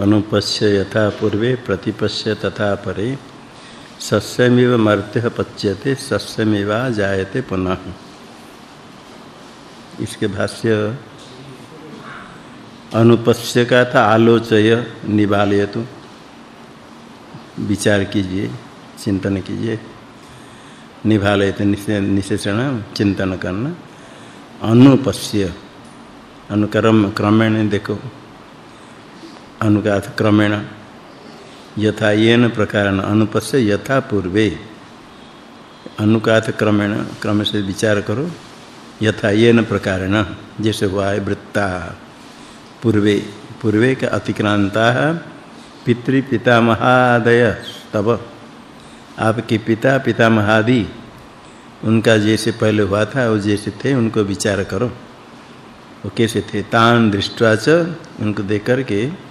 अनुपश्य यथा पूर्वे प्रतिपश्य तथा परे। सस्यमिव मर्त्य पच्यते, सस्यमिवा जायते पुनः। इसके भाष्य अनुपश्य का था आलोचय निबालय तो विचार कीजिए, चिंतन कीजिए। निभालय तो निशेषण, चिंतन करना। अनुपश्य अनुक्रम, क्रमेण देखो। अनुगात क्रमेण यथा येन प्रकार अनुपस्य यथा पूर्वे। अनुकात क्रमेण क्रम से विचार करो। यथा येन प्रकारेण, जैसे हुआ है वृत्ता। पूर्वे पूर्वे के अतिक्रांता पितृ पितामहादय तब। आपके पिता, पितामहादि, उनका जैसे पहले हुआ था, वो जैसे थे, उनको विचार करो। वो कैसे थे? तान दृष्टवा च उनको देख करके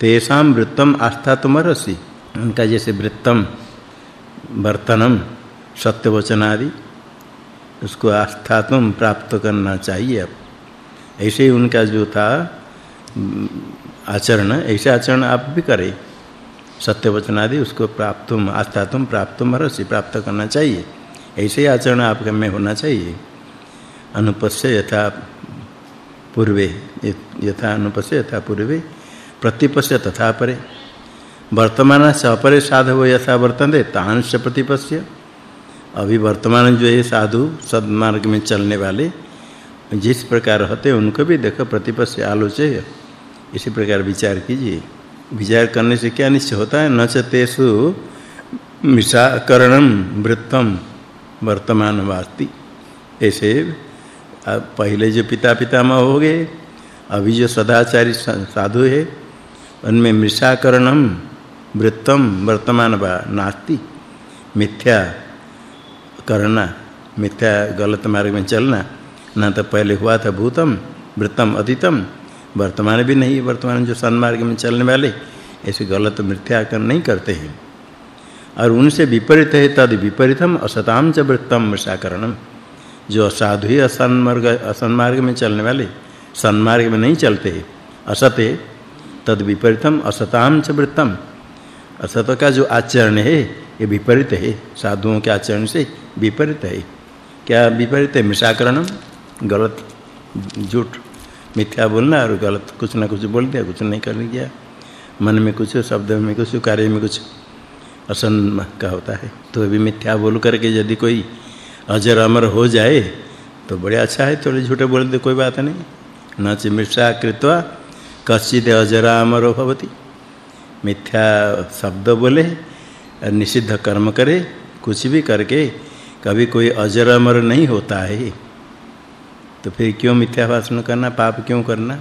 तेषाम वृत्तम आस्था तुमरसी उनका जैसे वृत्तम, वर्तनम सत्य वचन आदि उसको आस्था तुम प्राप्त करना चाहिए ऐसे ही उनका जो था आचरण, ऐसे आचरण आप भी करें। सत्य वचन आदि उसको प्राप्त आस्था तुम प्राप्त मरसी प्राप्त करना चाहिए। ऐसे ही आचरण आपके में होना चाहिए। अनुपस्य यथा पूर्वे, यथा अनुपस्य यथा पूर्वे प्रतिपश्य तथा परे। वर्तमान से अपरे साधव यथा वर्तन्ते तांश प्रतिपश्य अभी वर्तमान जो है साधु सद्मार्ग में चलने वाले, जिस प्रकार होते उनको भी देखो प्रतिपश्य आलोचय इसी प्रकार विचार कीजिए। विचार करने से क्या निश्चय होता है? न चतेषु मिषाकरणम वृत्तम वर्तमान वास्ति ऐसे पहले जो पिता पितामह हो गए, अभी जो सदाचारी साधु है उनमें मृषाकरणम वृत्तम वर्तमान वा नास्ति। मिथ्या करना मिथ्या गलत मार्ग में चलना, न तो पहले हुआ था भूतम, वृत्तम अतीतम। वर्तमान भी नहीं, वर्तमान जो सन्मार्ग में चलने वाले, ऐसे गलत मिथ्या कर नहीं करते हैं। और उनसे विपरीत है, तद विपरीतम असताम च वृत्तम मृषाकरणम। जो असाधु ही असन्मार्ग असन्मार्ग में चलने वाले, सन्मार्ग में नहीं चलते असत तद विपरीतम असताम च वृत्तम। असत का जो आचरण है, ये विपरीत है। साधुओं के आचरण से विपरीत है। क्या विपरीत है? मिशाकरणम, गलत, झूठ। मिथ्या बोलना और गलत, कुछ ना कुछ बोल दिया, कुछ नहीं करने गया मन में कुछ, शब्द में कुछ, कार्य में कुछ। असन का होता है। तो भी मिथ्या बोल करके यदि कोई अजर अमर हो जाए तो बड़े अच्छा है, थोड़े झूठे बोल दे, कोई बात नहीं। न च मिश्रा कृत्वा कश्चित अजरामरो भवति। मिथ्या शब्द बोले, निषिद्ध कर्म करे, कुछ भी करके कभी कोई अजरामर नहीं होता है। तो फिर क्यों मिथ्या भाषण करना, पाप क्यों करना?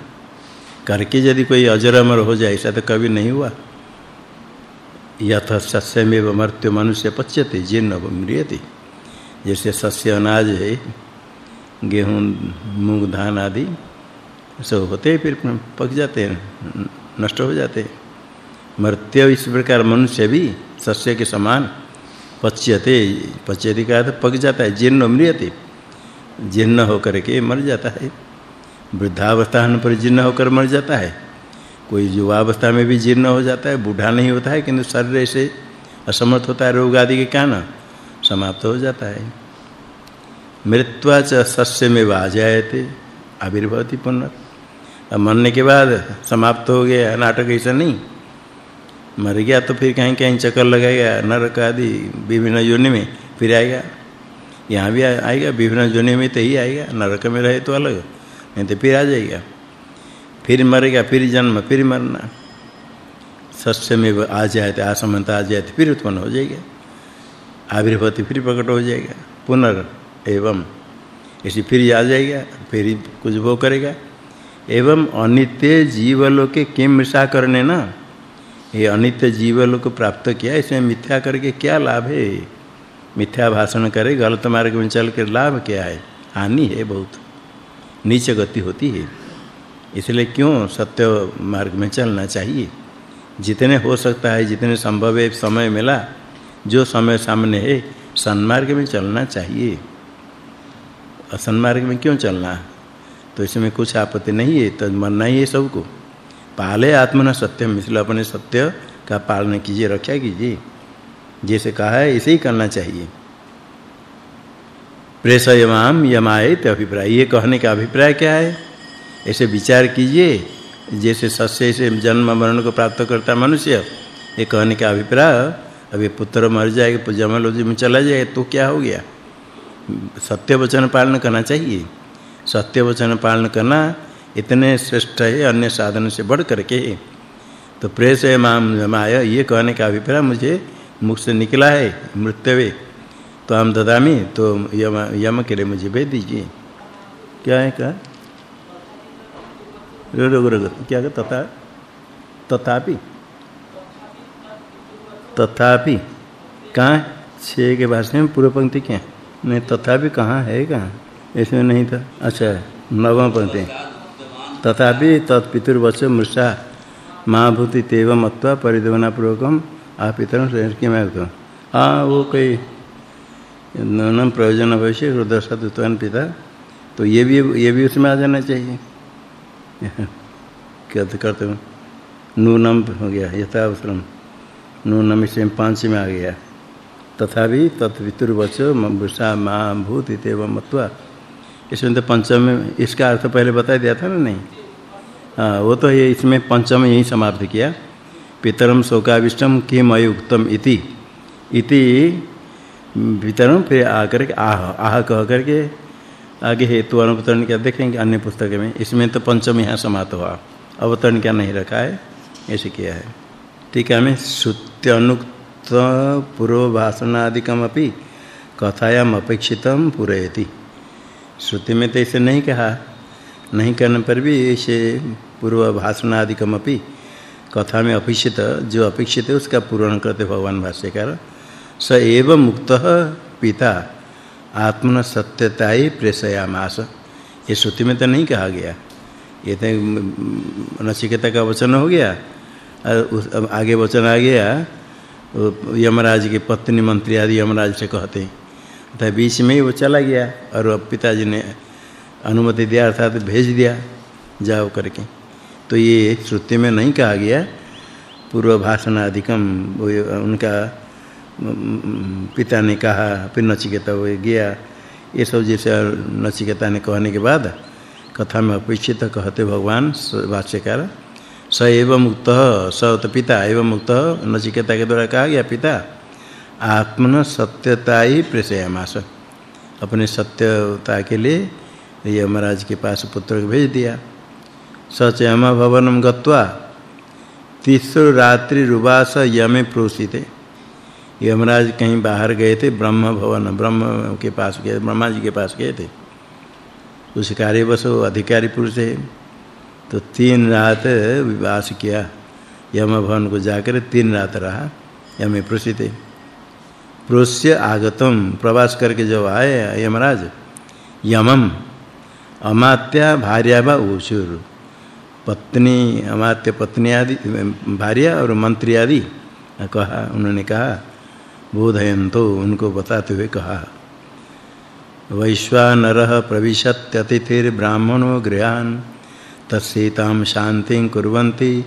करके यदि कोई अजरामर हो जाए, ऐसा तो कभी नहीं हुआ। यथ सस्यमेव मर्त्य मनुष्य पच्यते, जीर्ण मृयते जैसे सस्य अनाज है, गेहूँ, मूंग, धान आदि सब होते फिर पक जाते हैं, नष्ट हो जाते हैं। मर्त्य इस प्रकार मनुष्य भी सस्य के समान पच्यते पच्यते का तो पक जाता है, जीर्ण मृयते जीर्ण होकर के मर जाता है। वृद्धावस्था पर जीर्ण होकर मर जाता है। कोई युवावस्था में भी जीर्ण हो जाता है, बूढ़ा नहीं होता है, किंतु शरीर से असमर्थ होता है, रोग आदि के कारण समाप्त हो जाता है। मृत्वा च सस्य में वा जायते आविर्भवति पुनः मरने के बाद समाप्त हो गया, नाटक ऐसा नहीं। मर गया तो फिर कहीं कहीं चक्कर लगाएगा, नरक आदि विभिन्न योनि में फिर आएगा। यहाँ भी आएगा, विभिन्न योनि में तो ही आएगा, नरक में रहे तो अलग, नहीं तो फिर आ जाएगा। फिर मरेगा, फिर जन्म, फिर मरना। सस्य में आ जाए तो आसमंत आ जाए तो फिर उत्पन्न हो जाएगा। आविर्भवति फिर प्रकट हो जाएगा। पुनर् एवं। इसी फिर आ जाएगा, फिर कुछ भोग करेगा। एवं अनित्य जीवलोक के किम मिशा करने ना? ये अनित्य जीवलोक प्राप्त किया, इसमें मिथ्या करके क्या लाभ है? मिथ्या भाषण करे, गलत मार्ग में चल कर लाभ क्या है? हानि है बहुत। नीच गति होती है। इसलिए क्यों सत्य मार्ग में चलना चाहिए? जितने हो सकता है, जितने संभव है, समय मिला, जो समय सामने है, सन्मार्ग में चलना चाहिए। असन्मार्ग में क्यों चलना? तो इसमें कुछ आपत्ति नहीं है तो मरना ही है सबको। पाले आत्मना सत्यम, इसलिए अपने सत्य का पालन कीजिए, रक्षा कीजिए। जैसे कहा है, इसे ही करना चाहिए। प्रेषयमाम यमायत अभिप्राय। ये कहने का अभिप्राय क्या है? ऐसे विचार कीजिए, जैसे सस्य से जन्म मरण को प्राप्त करता मनुष्य। ये कहने का अभिप्राय, अभी पुत्र मर जाएगा जमलोजी में चला जाए तो क्या हो गया? सत्य वचन पालन करना चाहिए। सत्य वचन पालन करना इतने श्रेष्ठ है, अन्य साधन से बढ़ करके। तो प्रेस है माम जमाय, ये कहने का अभिप्राय मुझे मुख से निकला है मृत्यु तो हम ददामी तो यम यम के लिए मुझे भेज दीजिए। क्या है, क्या? क्या तथा, तथापि तथापि, कहाँ छः के भाषण में पूर्व पंक्ति क्या नहीं, तथापि कहाँ है, कहाँ? इसमें नहीं था। अच्छा नवम पंक्ति। तथापि तत्पितुर्वच मृषा महाभूति तेव मत्वा परिदेवना पूर्वकम आपितरम शरीर के मैं तो हाँ वो कई नम प्रयोजन भविष्य हृदय सतुत्वन पिता। तो ये भी ये भी उसमें आ जाना चाहिए। क्या करते हो? नूनम हो गया यथावसरम नूनम इसमें पाँच में आ गया। तथा भी तत्वितुर्वच वृषा माँ भूत इतव मत्वा इसमें तो पंचम इसका अर्थ पहले बता दिया था ना, नहीं? हाँ वो तो ये इसमें पंचम यही समाप्त किया। पितरम शोकाविष्टम किम अयुक्तम इति। इति पितरम फिर आकर के आह आह कह करके आगे हेतु अनुपतरण क्या देखेंगे अन्य पुस्तक में। इसमें तो पंचम यहाँ समाप्त हुआ। अवतरण क्या नहीं रखा है, ऐसे किया है। ठीक है मैं श्रुत्यनुक्त पूर्व भाषणादिकमपि कथायाम अपेक्षितम पूरयति। श्रुति में तो ऐसे नहीं कहा। नहीं करने पर भी ऐसे पूर्व भाषण भाषणादिकमपि कथा में अपेक्षित, जो अपेक्षित है, उसका पूर्ण करते भगवान भाष्यकार। स एव मुक्त पिता आत्मन सत्यताई प्रेषयामास। ये श्रुति में तो नहीं कहा गया। ये तो नचिकेता का वचन हो गया। आगे वचन आ गया। यमराज की पत्नी मंत्री आदि यमराज से कहते हैं। तो बीच में ही वो चला गया और अब पिताजी ने अनुमति दिया, अर्थात भेज दिया, जाओ करके। तो ये श्रुति में नहीं कहा गया। पूर्व भाषण अधिकम उनका पिता ने कहा, फिर नचिकेता वो गया। ये सब जैसे नचिकेता ने कहने के बाद कथा में अपेक्षित कहते भगवान भाष्यकार, स एव मुक्त स पिता एवं मुक्त नचिकेता के द्वारा कहा गया, पिता आत्मन सत्यता ही प्रेषयामास अपने सत्यता के लिए यमराज के पास पुत्र को भेज दिया। सच यम भवनम गत्वा तीसरो रात्रि रुवास यमे प्रोसिते। यमराज कहीं बाहर गए थे, ब्रह्म भवन, ब्रह्म के पास गए ब्रह्मा जी के पास गए थे। उस कार्यवश अधिकारी पुरुष है तो तीन रात विवास किया। यम भवन को जाकर तीन रात रहा, यमे प्रोसिते। प्रोस्य आगतम। प्रवास करके जब आए यमराज, यमम, अमात्या भार्या व ऊचुर पत्नी, अमात्य पत्नी आदि, भार्या और मंत्री आदि, कहा, उन्होंने कहा, बोधयंतो, उनको बताते हुए कहा, वैश्वानरः प्रविशत्यतिथिर्ब्राह्मणो गृहान्, तस्येतां शान्तिं कुर्वन्ति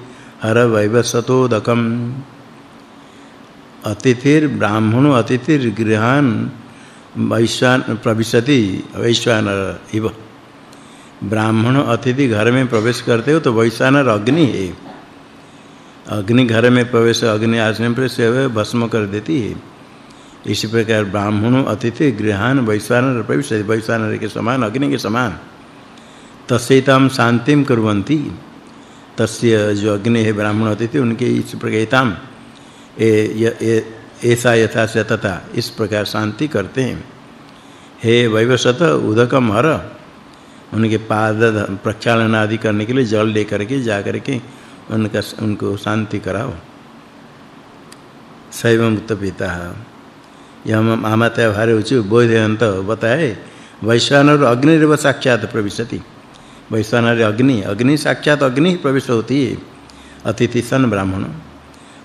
हर वैवसतोदकम् अतिथिर्ब्राह्मणो अतिथिर्गृहान् वैश्वान प्रविशति वैश्वानर इव। ब्राह्मण अतिथि घर में प्रवेश करते हो तो वैश्वानर अग्नि है। अग्नि घर में प्रवेश, अग्नि आश्रम पर से भस्म कर देती है। इसी प्रकार ब्राह्मणों अतिथि गृहान वैश्वानर प्रवेश वैश्वानर के समान, अग्नि के समान। तस्यताम शांतिम कुर्वन्ति। तस्य जो अग्नि है ब्राह्मण अतिथि, उनके इस प्रकार ऐसा यथा से तथा, इस प्रकार शांति करते हैं। हे वैवसत उदकम हर, उनके पाद, प्रक्षालन आदि करने के लिए जल लेकर के जा करके उनका, उनको शांति कराओ। शैव मुक्त पिता, यम आमतय भारे उचु बोधयंत बताए, वैश्वानर अग्निरव साक्षात प्रविशति। वैश्वानर अग्नि अग्नि साक्षात अग्नि प्रवेश होती अतिथि सन ब्राह्मण।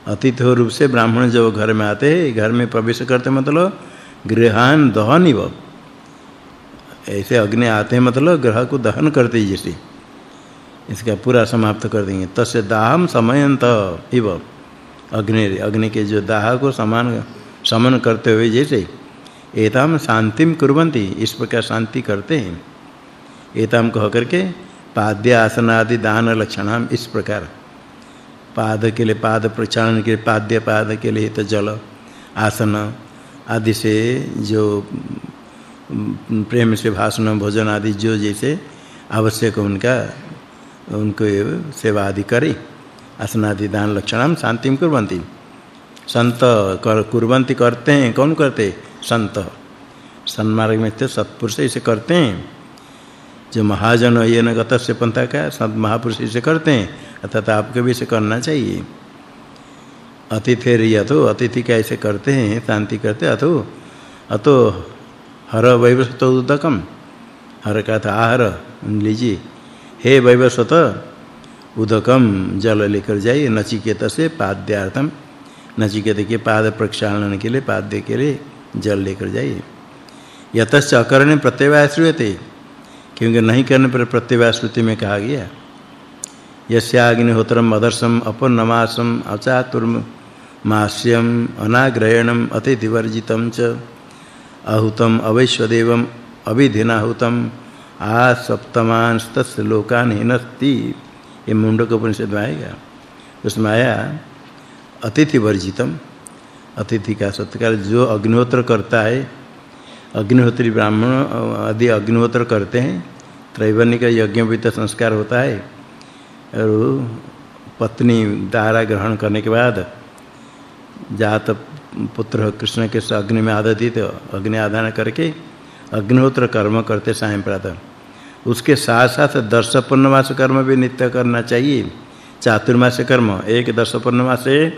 अतिथि रूप से ब्राह्मण जब घर में आते हैं, घर में प्रवेश करते मतलब गृहान दहनिव ऐसे अग्नि आते हैं मतलब ग्रह को दहन करते जैसे। इसका पूरा समाप्त कर देंगे। तस्य दाहम समयंत इव अग्नि अग्नि के जो दाह को समान, समन करते हुए जैसे। एताम शांतिम कुर्वन्ति, इस प्रकार शांति करते हैं। एताम कह करके पाद्य आसन आदि दान लक्षणाम इस प्रकार। पाद के लिए पाद प्रक्षालन के लिए पाद्य पाद के लिए तो जल, आसन आदि से जो प्रेम से भाषण, भोजन आदि जो जैसे आवश्यक उनका, उनको सेवा आदि करे आसनादि दान लक्षणम शांतिम कुर्वन्ति। संत कर, कुर्वन्ति करते हैं, कौन करते? संत। सन्मार्ग में थे सत्पुरुष इसे करते हैं। जो महाजन, ये न गतस्य पंथा का, संत महापुरुष इसे करते हैं। अर्थात आपको भी इसे करना चाहिए। अतिथि तो अतिथि कैसे करते हैं, शांति करते अतो। अतो हर वैवस्वत उदकम। हर का था आहार, लीजिए। हे वैवस्वत, उदकम, जल लेकर जाइए, नचिकेत से पाद्यार्थम। नचिकेत के पाद प्रक्षालन के लिए, पाद्य के लिए जल लेकर जाइए। यतश्च अकरणे प्रत्यवाय श्रूयते क्योंकि नहीं करने पर प्रत्यवाय श्रुति में कहा गया यस्याग्निहोत्रम अदर्शम अपन्नमासम अचातुर्म मास्यम अनाग्रयणम, अतिथिवर्जितम च। अहुतम अवैश्वदेवम, अभिधिनाहुतम आ सप्तमान तस्य लोकान हिनस्ति। ये मुंडक उपनिषद में आएगा उसमें आया अतिथि अतिथि का सत्कार जो अग्निहोत्र करता है, अग्निहोत्री ब्राह्मण, आदि अग्निहोत्र करते हैं, त्रैवर्णिक यज्ञ संस्कार होता है। और पत्नी दारा ग्रहण करने के बाद जात पुत्र कृष्ण के अग्नि में आदधित अग्नि आधान करके अग्निहोत्र कर्म करते सायं प्रातः। उसके साथ साथ दर्श पूर्णमास कर्म भी नित्य करना चाहिए। चातुर्मास कर्म, एक दर्श पूर्णमास से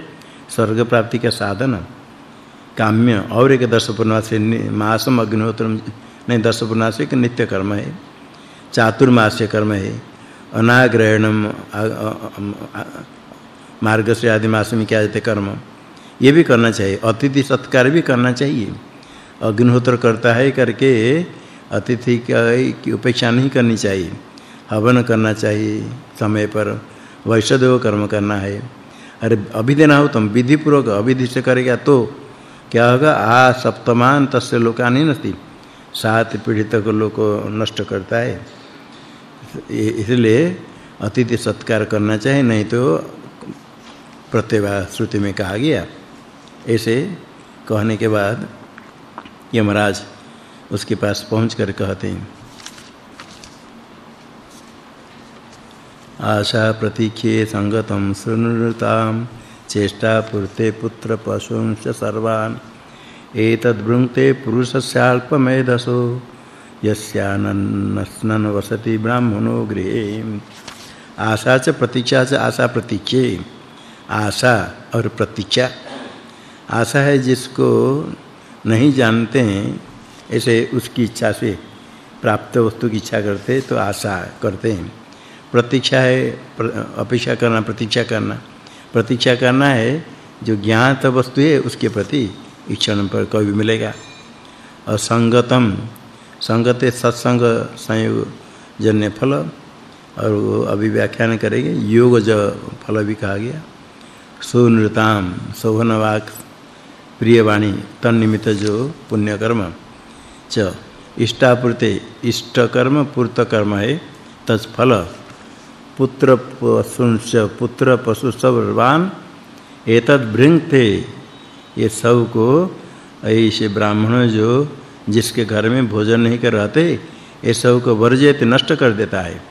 स्वर्ग प्राप्ति का साधन। काम्य, और एक दर्श पूर्णमास से मासम अग्निहोत्र, नहीं दर्श पूर्णमास एक नित्य कर्म है। चातुर्मास कर्म है। अनाग्रहणम मार्ग से आदि मास में क्या जाते कर्म। ये भी करना चाहिए। अतिथि सत्कार भी करना चाहिए। अग्निहोत्र करता है करके अतिथि की उपेक्षा नहीं करनी चाहिए। हवन करना चाहिए समय पर। वैष्णदेव कर्म करना है। अरे, अभी देना हो तुम विधि पूर्वक अविधि से करेगा तो क्या होगा? आ सप्तमान तस्य लोकानि नस्ति। सात पीढ़ी तक लोग नष्ट करता है। इसलिए अतिथि सत्कार करना चाहिए, नहीं तो प्रत्यवा श्रुति में कहा गया। ऐसे कहने के बाद यमराज उसके पास पहुंचकर कहते हैं, आशा प्रतीक्षे संगतम सुनृताम चेष्टा पुरते पुत्र पशुंश सर्वान्। एतद्भृङ्क्ते पुरुषस्याल्पमेधसो। यस्यानन्नस्नन वसति ब्राह्मणो गृहे। आशा च प्रतीक्षा च आशा प्रतीक्षे। आशा और प्रतीक्षा। आशा है जिसको नहीं जानते हैं, ऐसे उसकी इच्छा से प्राप्त वस्तु की इच्छा करते तो आशा करते हैं। प्रतीक्षा है अपेक्षा करना, प्रतीक्षा करना। प्रतीक्षा करना है, जो ज्ञात वस्तु है, उसके प्रति इच्छा पर कभी मिलेगा। और संगतम संगते सत्संग संयोग जन्य फल, और वो अभी व्याख्यान करेंगे। योग ज फल भी कहा गया। सुनृताम, शोभनवाक प्रिय वाणी तन्निमित्त जो पुण्य कर्म च, इष्टापूर्ते इष्ट कर्म पूर्त कर्म है, तत्फल। पुत्र पशुंच पुत्र पशु सर्वान एतद भृंगते ये सबको ऐसे ब्राह्मण जो जिसके घर में भोजन नहीं कर रहते, ये सबको वर्जित नष्ट कर देता है।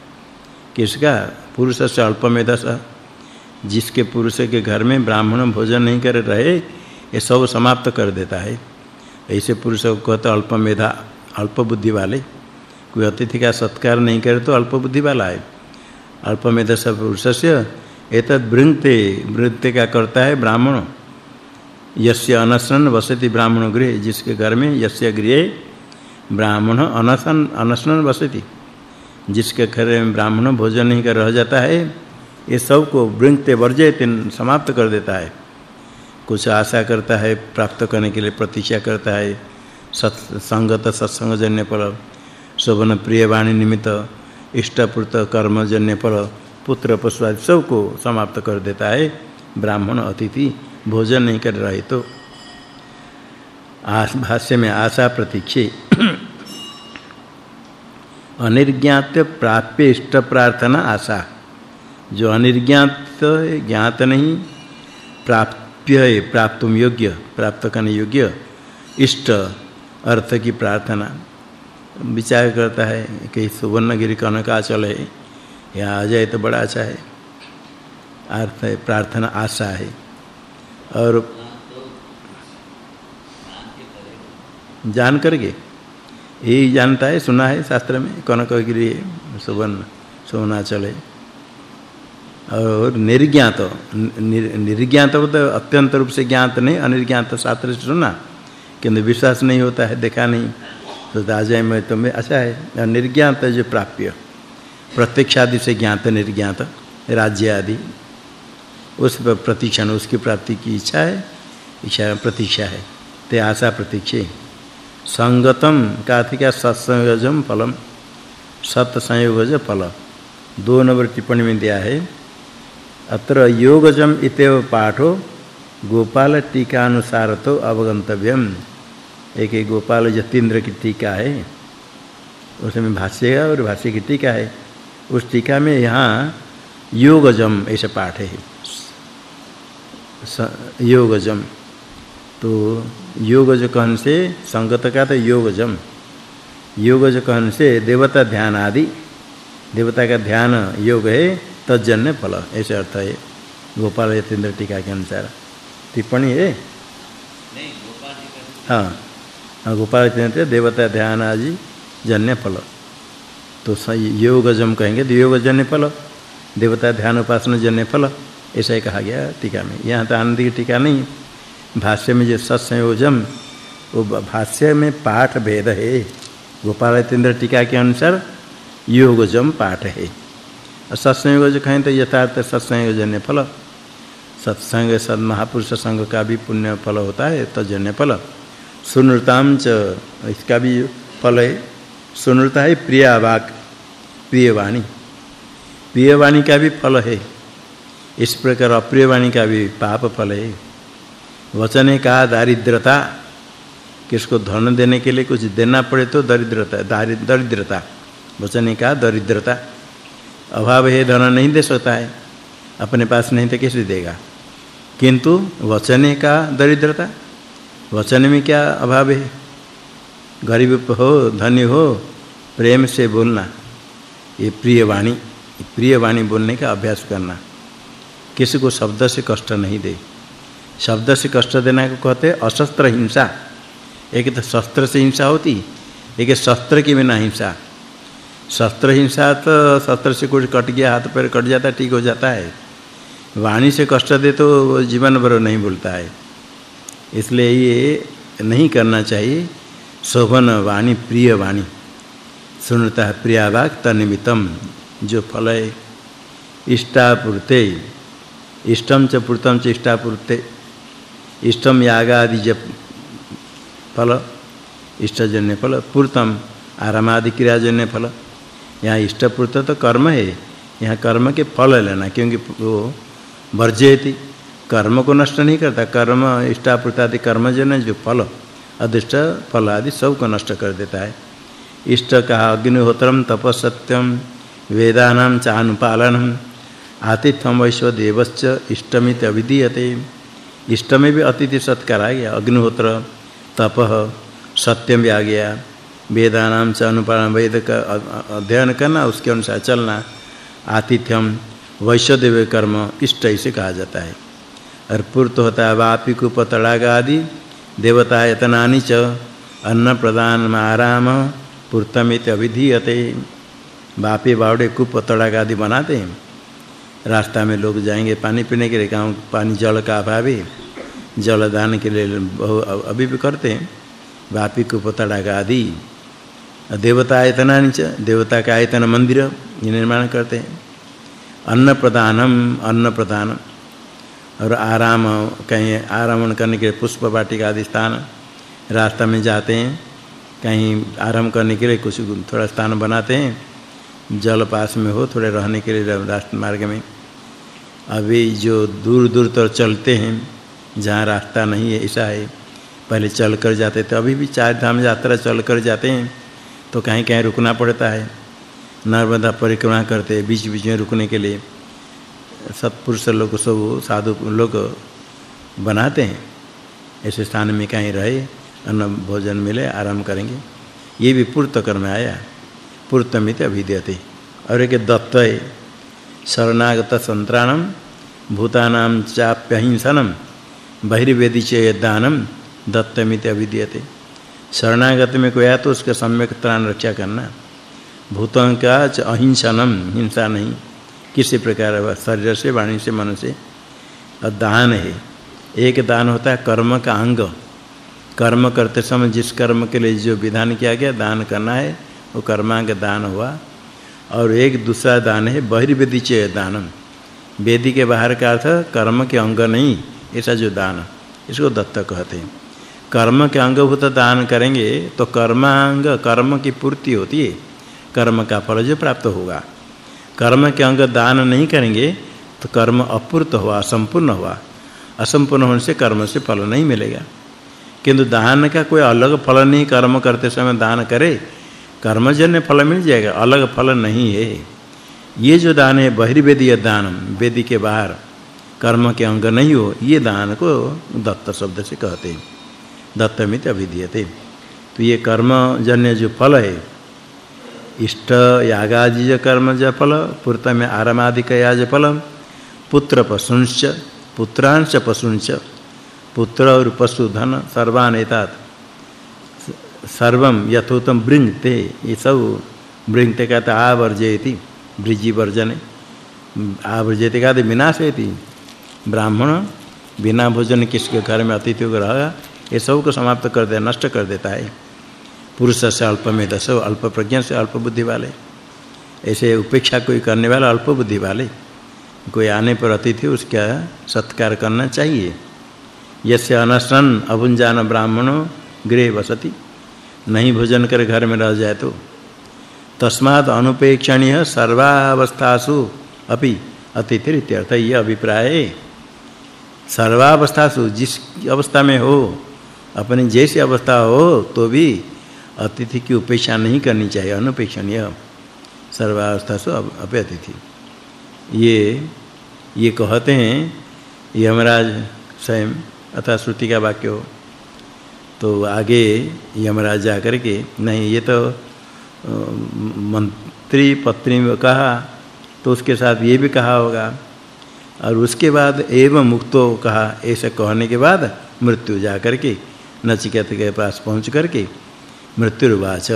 किसका? पुरुष से अल्पमेधस जिसके पुरुष के घर में ब्राह्मण भोजन नहीं कर रहे, ये सब समाप्त कर देता है। ऐसे पुरुष को कहते अल्प मेधा अल्प बुद्धि वाले। कोई अतिथि का सत्कार नहीं करे तो अल्प बुद्धि वाला है। अल्प मेधा सब पुरुषस्य एतद् वृंते, वृत्ते का करता है ब्राह्मण। यस्य अनशन वसति ब्राह्मण गृह, जिसके घर में यस्य गृह ब्राह्मण अनशन अनशन वसति, जिसके घर में ब्राह्मण भोजन नहीं कर रह जाता है, ये सबको वृंते वर्जय समाप्त कर देता है। कुछ आशा करता है, प्राप्त करने के लिए प्रतीक्षा करता है। सत संगत सत्संग जन्य पर शोभन प्रिय वाणी निमित्त, इष्टपूर्त कर्म जन्य पर पुत्र, पशु आदि सबको समाप्त कर देता है ब्राह्मण अतिथि। भोजन नहीं कर रहे तो आस भाष्य में आशा प्रतीक्षे। अनिर्ज्ञात प्राप्य इष्ट प्रार्थना आशा। जो अनिर्ज्ञात ज्ञात नहीं प्राप्य प्राप्तुम योग्य, प्राप्त करने योग्य इष्ट अर्थ की प्रार्थना। विचार करता है कि सुवर्णगिरी कनकाचल है यहाँ आ जाए तो बड़ा अच्छा है। अर्थ है, प्रार्थना आशा है। और जान करके यही जानता है, सुना है शास्त्र में कनकगिरी सुवर्ण सोना चले। और निर्ज्ञात निर्ज्ञात तो अत्यंत रूप से ज्ञात नहीं, अनिर्ज्ञात शास्त्र सुना, किंतु विश्वास नहीं होता है, देखा नहीं। तो राजा में तो में अच्छा है निर्ज्ञात जो प्राप्य प्रत्यक्ष आदि से ज्ञात, निर्ज्ञात राज्य आदि उस पर प्रतीक्षण उसकी प्राप्ति की इच्छा है, इच्छा प्रतीक्षा है। ते आशा प्रतीक्षे। संगतम का क्या सत्संयोजम फलम। सत संयोगज फल। दो नंबर टिप्पणी में दिया है। अत्र योगजम इतेव पाठो, गोपाल टीका अनुसार तो अवगंतव्यम। एक एक गोपाल जतीन्द्र की टीका है। उसमें भाष्य और भाष्य की टीका है। उस टीका में यहाँ योगजम ऐसा पाठ है। योगजम। तो योगज कहन से संगत का तो योगजम। योगज कहन से देवता ध्यान आदि देवता का ध्यान योग है तजन्य फल ऐसे अर्थ है। गोपाल यतीन्द्र टीका के अनुसार। टिप्पणी है? नहीं गोपाल हाँ। हाँ गोपाल यतीन्द्र देवता ध्यान आदि जन्य फल। तो योगजम कहेंगे तो योगजन्य फल देवता ध्यान उपासना जन्य फल। ऐसा ही कहा गया टीका में। यहाँ तो आनंद की टीका नहीं। भाष्य में जो सत्संयोजम वो भाष्य में पाठ भेद है। गोपाल तीन्द्र टीका के अनुसार योगजम पाठ है। और सत्संग जो कहें तो यथार्थ सत्संगजन्य फल। सत्संग सद महापुरुष संग का भी पुण्य फल होता है, तजन्य फल। सुनृताम च इसका भी फल है। सुनृता है प्रिया प्रियावाक, प्रियवाणी। प्रियवाणी का भी फल है। इस प्रकार अप्रियवाणी का भी पाप फल है। वचन का दारिद्रता, किसको धन देने के लिए कुछ देना पड़े तो दरिद्रता दरिद्रता, वचन का दरिद्रता। अभाव है, धन नहीं दे सकता है, अपने पास नहीं तो कैसे देगा? किंतु वचन का दरिद्रता, वचन में क्या अभाव है? गरीब हो, धनी हो, प्रेम से बोलना, ये प्रिय वाणी प्रिय वाणी बोलने का अभ्यास करना। किसी को शब्द से कष्ट नहीं दे। शब्द से कष्ट देना को कहते अशस्त्र हिंसा। एक तो शस्त्र से हिंसा होती, एक शस्त्र की बिना हिंसा। शस्त्र हिंसा तो शस्त्र से कुछ कट गया, हाथ पैर कट जाता, ठीक हो जाता है। वाणी से कष्ट दे तो जीवन भर नहीं भूलता है। इसलिए ये नहीं करना चाहिए। शोभन वाणी, प्रिय वाणी। सुनता प्रियावाक तनिमितम जो फल है, इष्टापूर्ते। इष्टम च पूर्तम च इष्टापूर्ते। इष्टम याग आदि जप फल, इष्टजन्य फल पूर्तम आरामादि क्रियाजन्य फल। यहाँ इष्टपूर्त तो कर्म है, यहाँ कर्म के फल लेना, क्योंकि वो वर्जयति कर्म को नष्ट नहीं करता, कर्म इष्टापूर्त आदि कर्मजन्य जो फल, अदृष्ट फल आदि सबको नष्ट कर देता है। इष्ट कहा अग्निहोत्रम तपसत्यम वेदानां चानुपालनम आतिथ्यम वैश्व देवश्च इष्टमित अविधीयते इष्ट में भी अतिथि सत्कार आ गया अग्निहोत्र तपह सत्यम भी आ गया वेदानाम च अनुपालन वेद का अध्ययन करना, उसके अनुसार चलना आतिथ्यम वैश्वदेव कर्म इष्ट ऐसे कहा जाता है। और पूर्त होता है वापी कुप तड़ाग आदि देवता यतनानि च अन्न प्रदान आराम पूर्तमित अविधीयते वापी बावड़े कुप तड़ाग आदि बनाते हैं। रास्ता में लोग जाएँगे, पानी पीने के लिए गाँव पानी जल का अभाव है। जल दान के लिए अभी भी करते हैं। वापी को आदि। देवता आयतना नीचे, देवता का आयतन मंदिर, ये निर्माण करते हैं। अन्न प्रदानम, अन्न प्रदान और आराम, कहीं आराम करने के लिए पुष्प वाटिका आदि स्थान, रास्ता में जाते हैं। कहीं आराम करने के लिए कुछ थोड़ा स्थान बनाते हैं। जल पास में हो, थोड़े रहने के लिए रास्ते मार्ग में। अभी जो दूर दूर तक चलते हैं, जहाँ रास्ता नहीं है, ऐसा है। पहले चल कर जाते थे, अभी भी चार धाम यात्रा चल कर जाते हैं तो कहीं कहीं रुकना पड़ता है। नर्मदा परिक्रमा करते बीच बीच में रुकने के लिए। सत्पुरुष लोग सब, साधु लोग बनाते हैं। ऐसे स्थान में कहीं रहे, अन्न भोजन मिले, आराम करेंगे। ये भी पूर्त कर्म आया। पूर्तमित अभिद्यते और एक दत्त है शरणागत संत्राणम भूतानां चाप्यहिंसनम बहिर्वेदी च दानम दत्तमित अभिद्यते शरणागत में कोई आया तो उसके सम्यक त्राण रक्षा करना। भूतों का अहिंसनम हिंसा नहीं। किसी प्रकार शरीर से, वाणी से, मन से दान है। एक दान होता है कर्म का अंग। कर्म करते समय जिस कर्म के लिए जो विधान किया गया, दान करना है वो कर्मांग दान हुआ। और एक दूसरा दान है बहिर्वेदी चे दानम। वेदी के बाहर का अर्थ कर्म के अंग नहीं, ऐसा जो दान, इसको दत्त कहते हैं। कर्म के अंगभूत दान करेंगे तो कर्मांग, कर्म की पूर्ति होती है। कर्म का फल जो प्राप्त होगा। कर्म के अंग दान नहीं करेंगे तो कर्म अपूर्त हुआ, संपूर्ण हुआ। असंपूर्ण होने से कर्म से फल नहीं मिलेगा। किंतु दान का कोई अलग फल नहीं कर्म करते समय दान करे कर्मजन्य फल मिल जाएगा, अलग फल नहीं है। ये जो दान है बहिर्वेदीय दान वेदी के बाहर कर्म के अंग नहीं हो, ये दान को दत्त शब्द से कहते हैं। दत्तमित अभिधीयते। तो ये कर्मजन्य जो फल है, इष्ट यागादि जो कर्मज फल, पूर्त में आरमादिक याज फल, पुत्र पशुंच पुत्रांश पशुंच पुत्र और पशु धन सर्वान एतात। सर्वम यथोतम बृंगते ये सब बृंगते कहते आवर्जयति ब्रिजी वर्जने आवर्जयति कहते विनाशयति। ब्राह्मण बिना भोजन किसके घर में अतिथि को रहेगा ये सबको समाप्त कर दे, नष्ट कर देता है। पुरुष से अल्प में दस, अल्प प्रज्ञा से अल्प बुद्धि वाले। ऐसे उपेक्षा कोई करने वाला अल्प बुद्धि वाले। कोई आने पर अतिथि, उसका सत्कार करना चाहिए। यस्य अनशन अभुंजान ब्राह्मणो गृह वसति। नहीं भोजन कर घर में रह जाए तो। तस्मात् अनुपेक्षणीय सर्वावस्थासु अपि अतिथि इत्यर्थ ये अभिप्राय। सर्वावस्थासु जिस अवस्था में हो, अपनी जैसी अवस्था हो तो भी अतिथि की उपेक्षा नहीं करनी चाहिए, अनुपेक्षणीय सर्वावस्थासु अपि अतिथि। ये ये कहते हैं, यमराज स्वयं अथा श्रुति का वाक्य हो। तो आगे यमराज जाकर के नहीं, ये तो मंत्री पत्नी में कहा तो उसके साथ ये भी कहा होगा। और उसके बाद एवं मुक्तो कहा, ऐसा कहने के बाद मृत्यु जाकर के, नचिकेत के पास पहुँच करके, मृत्युर्वाच,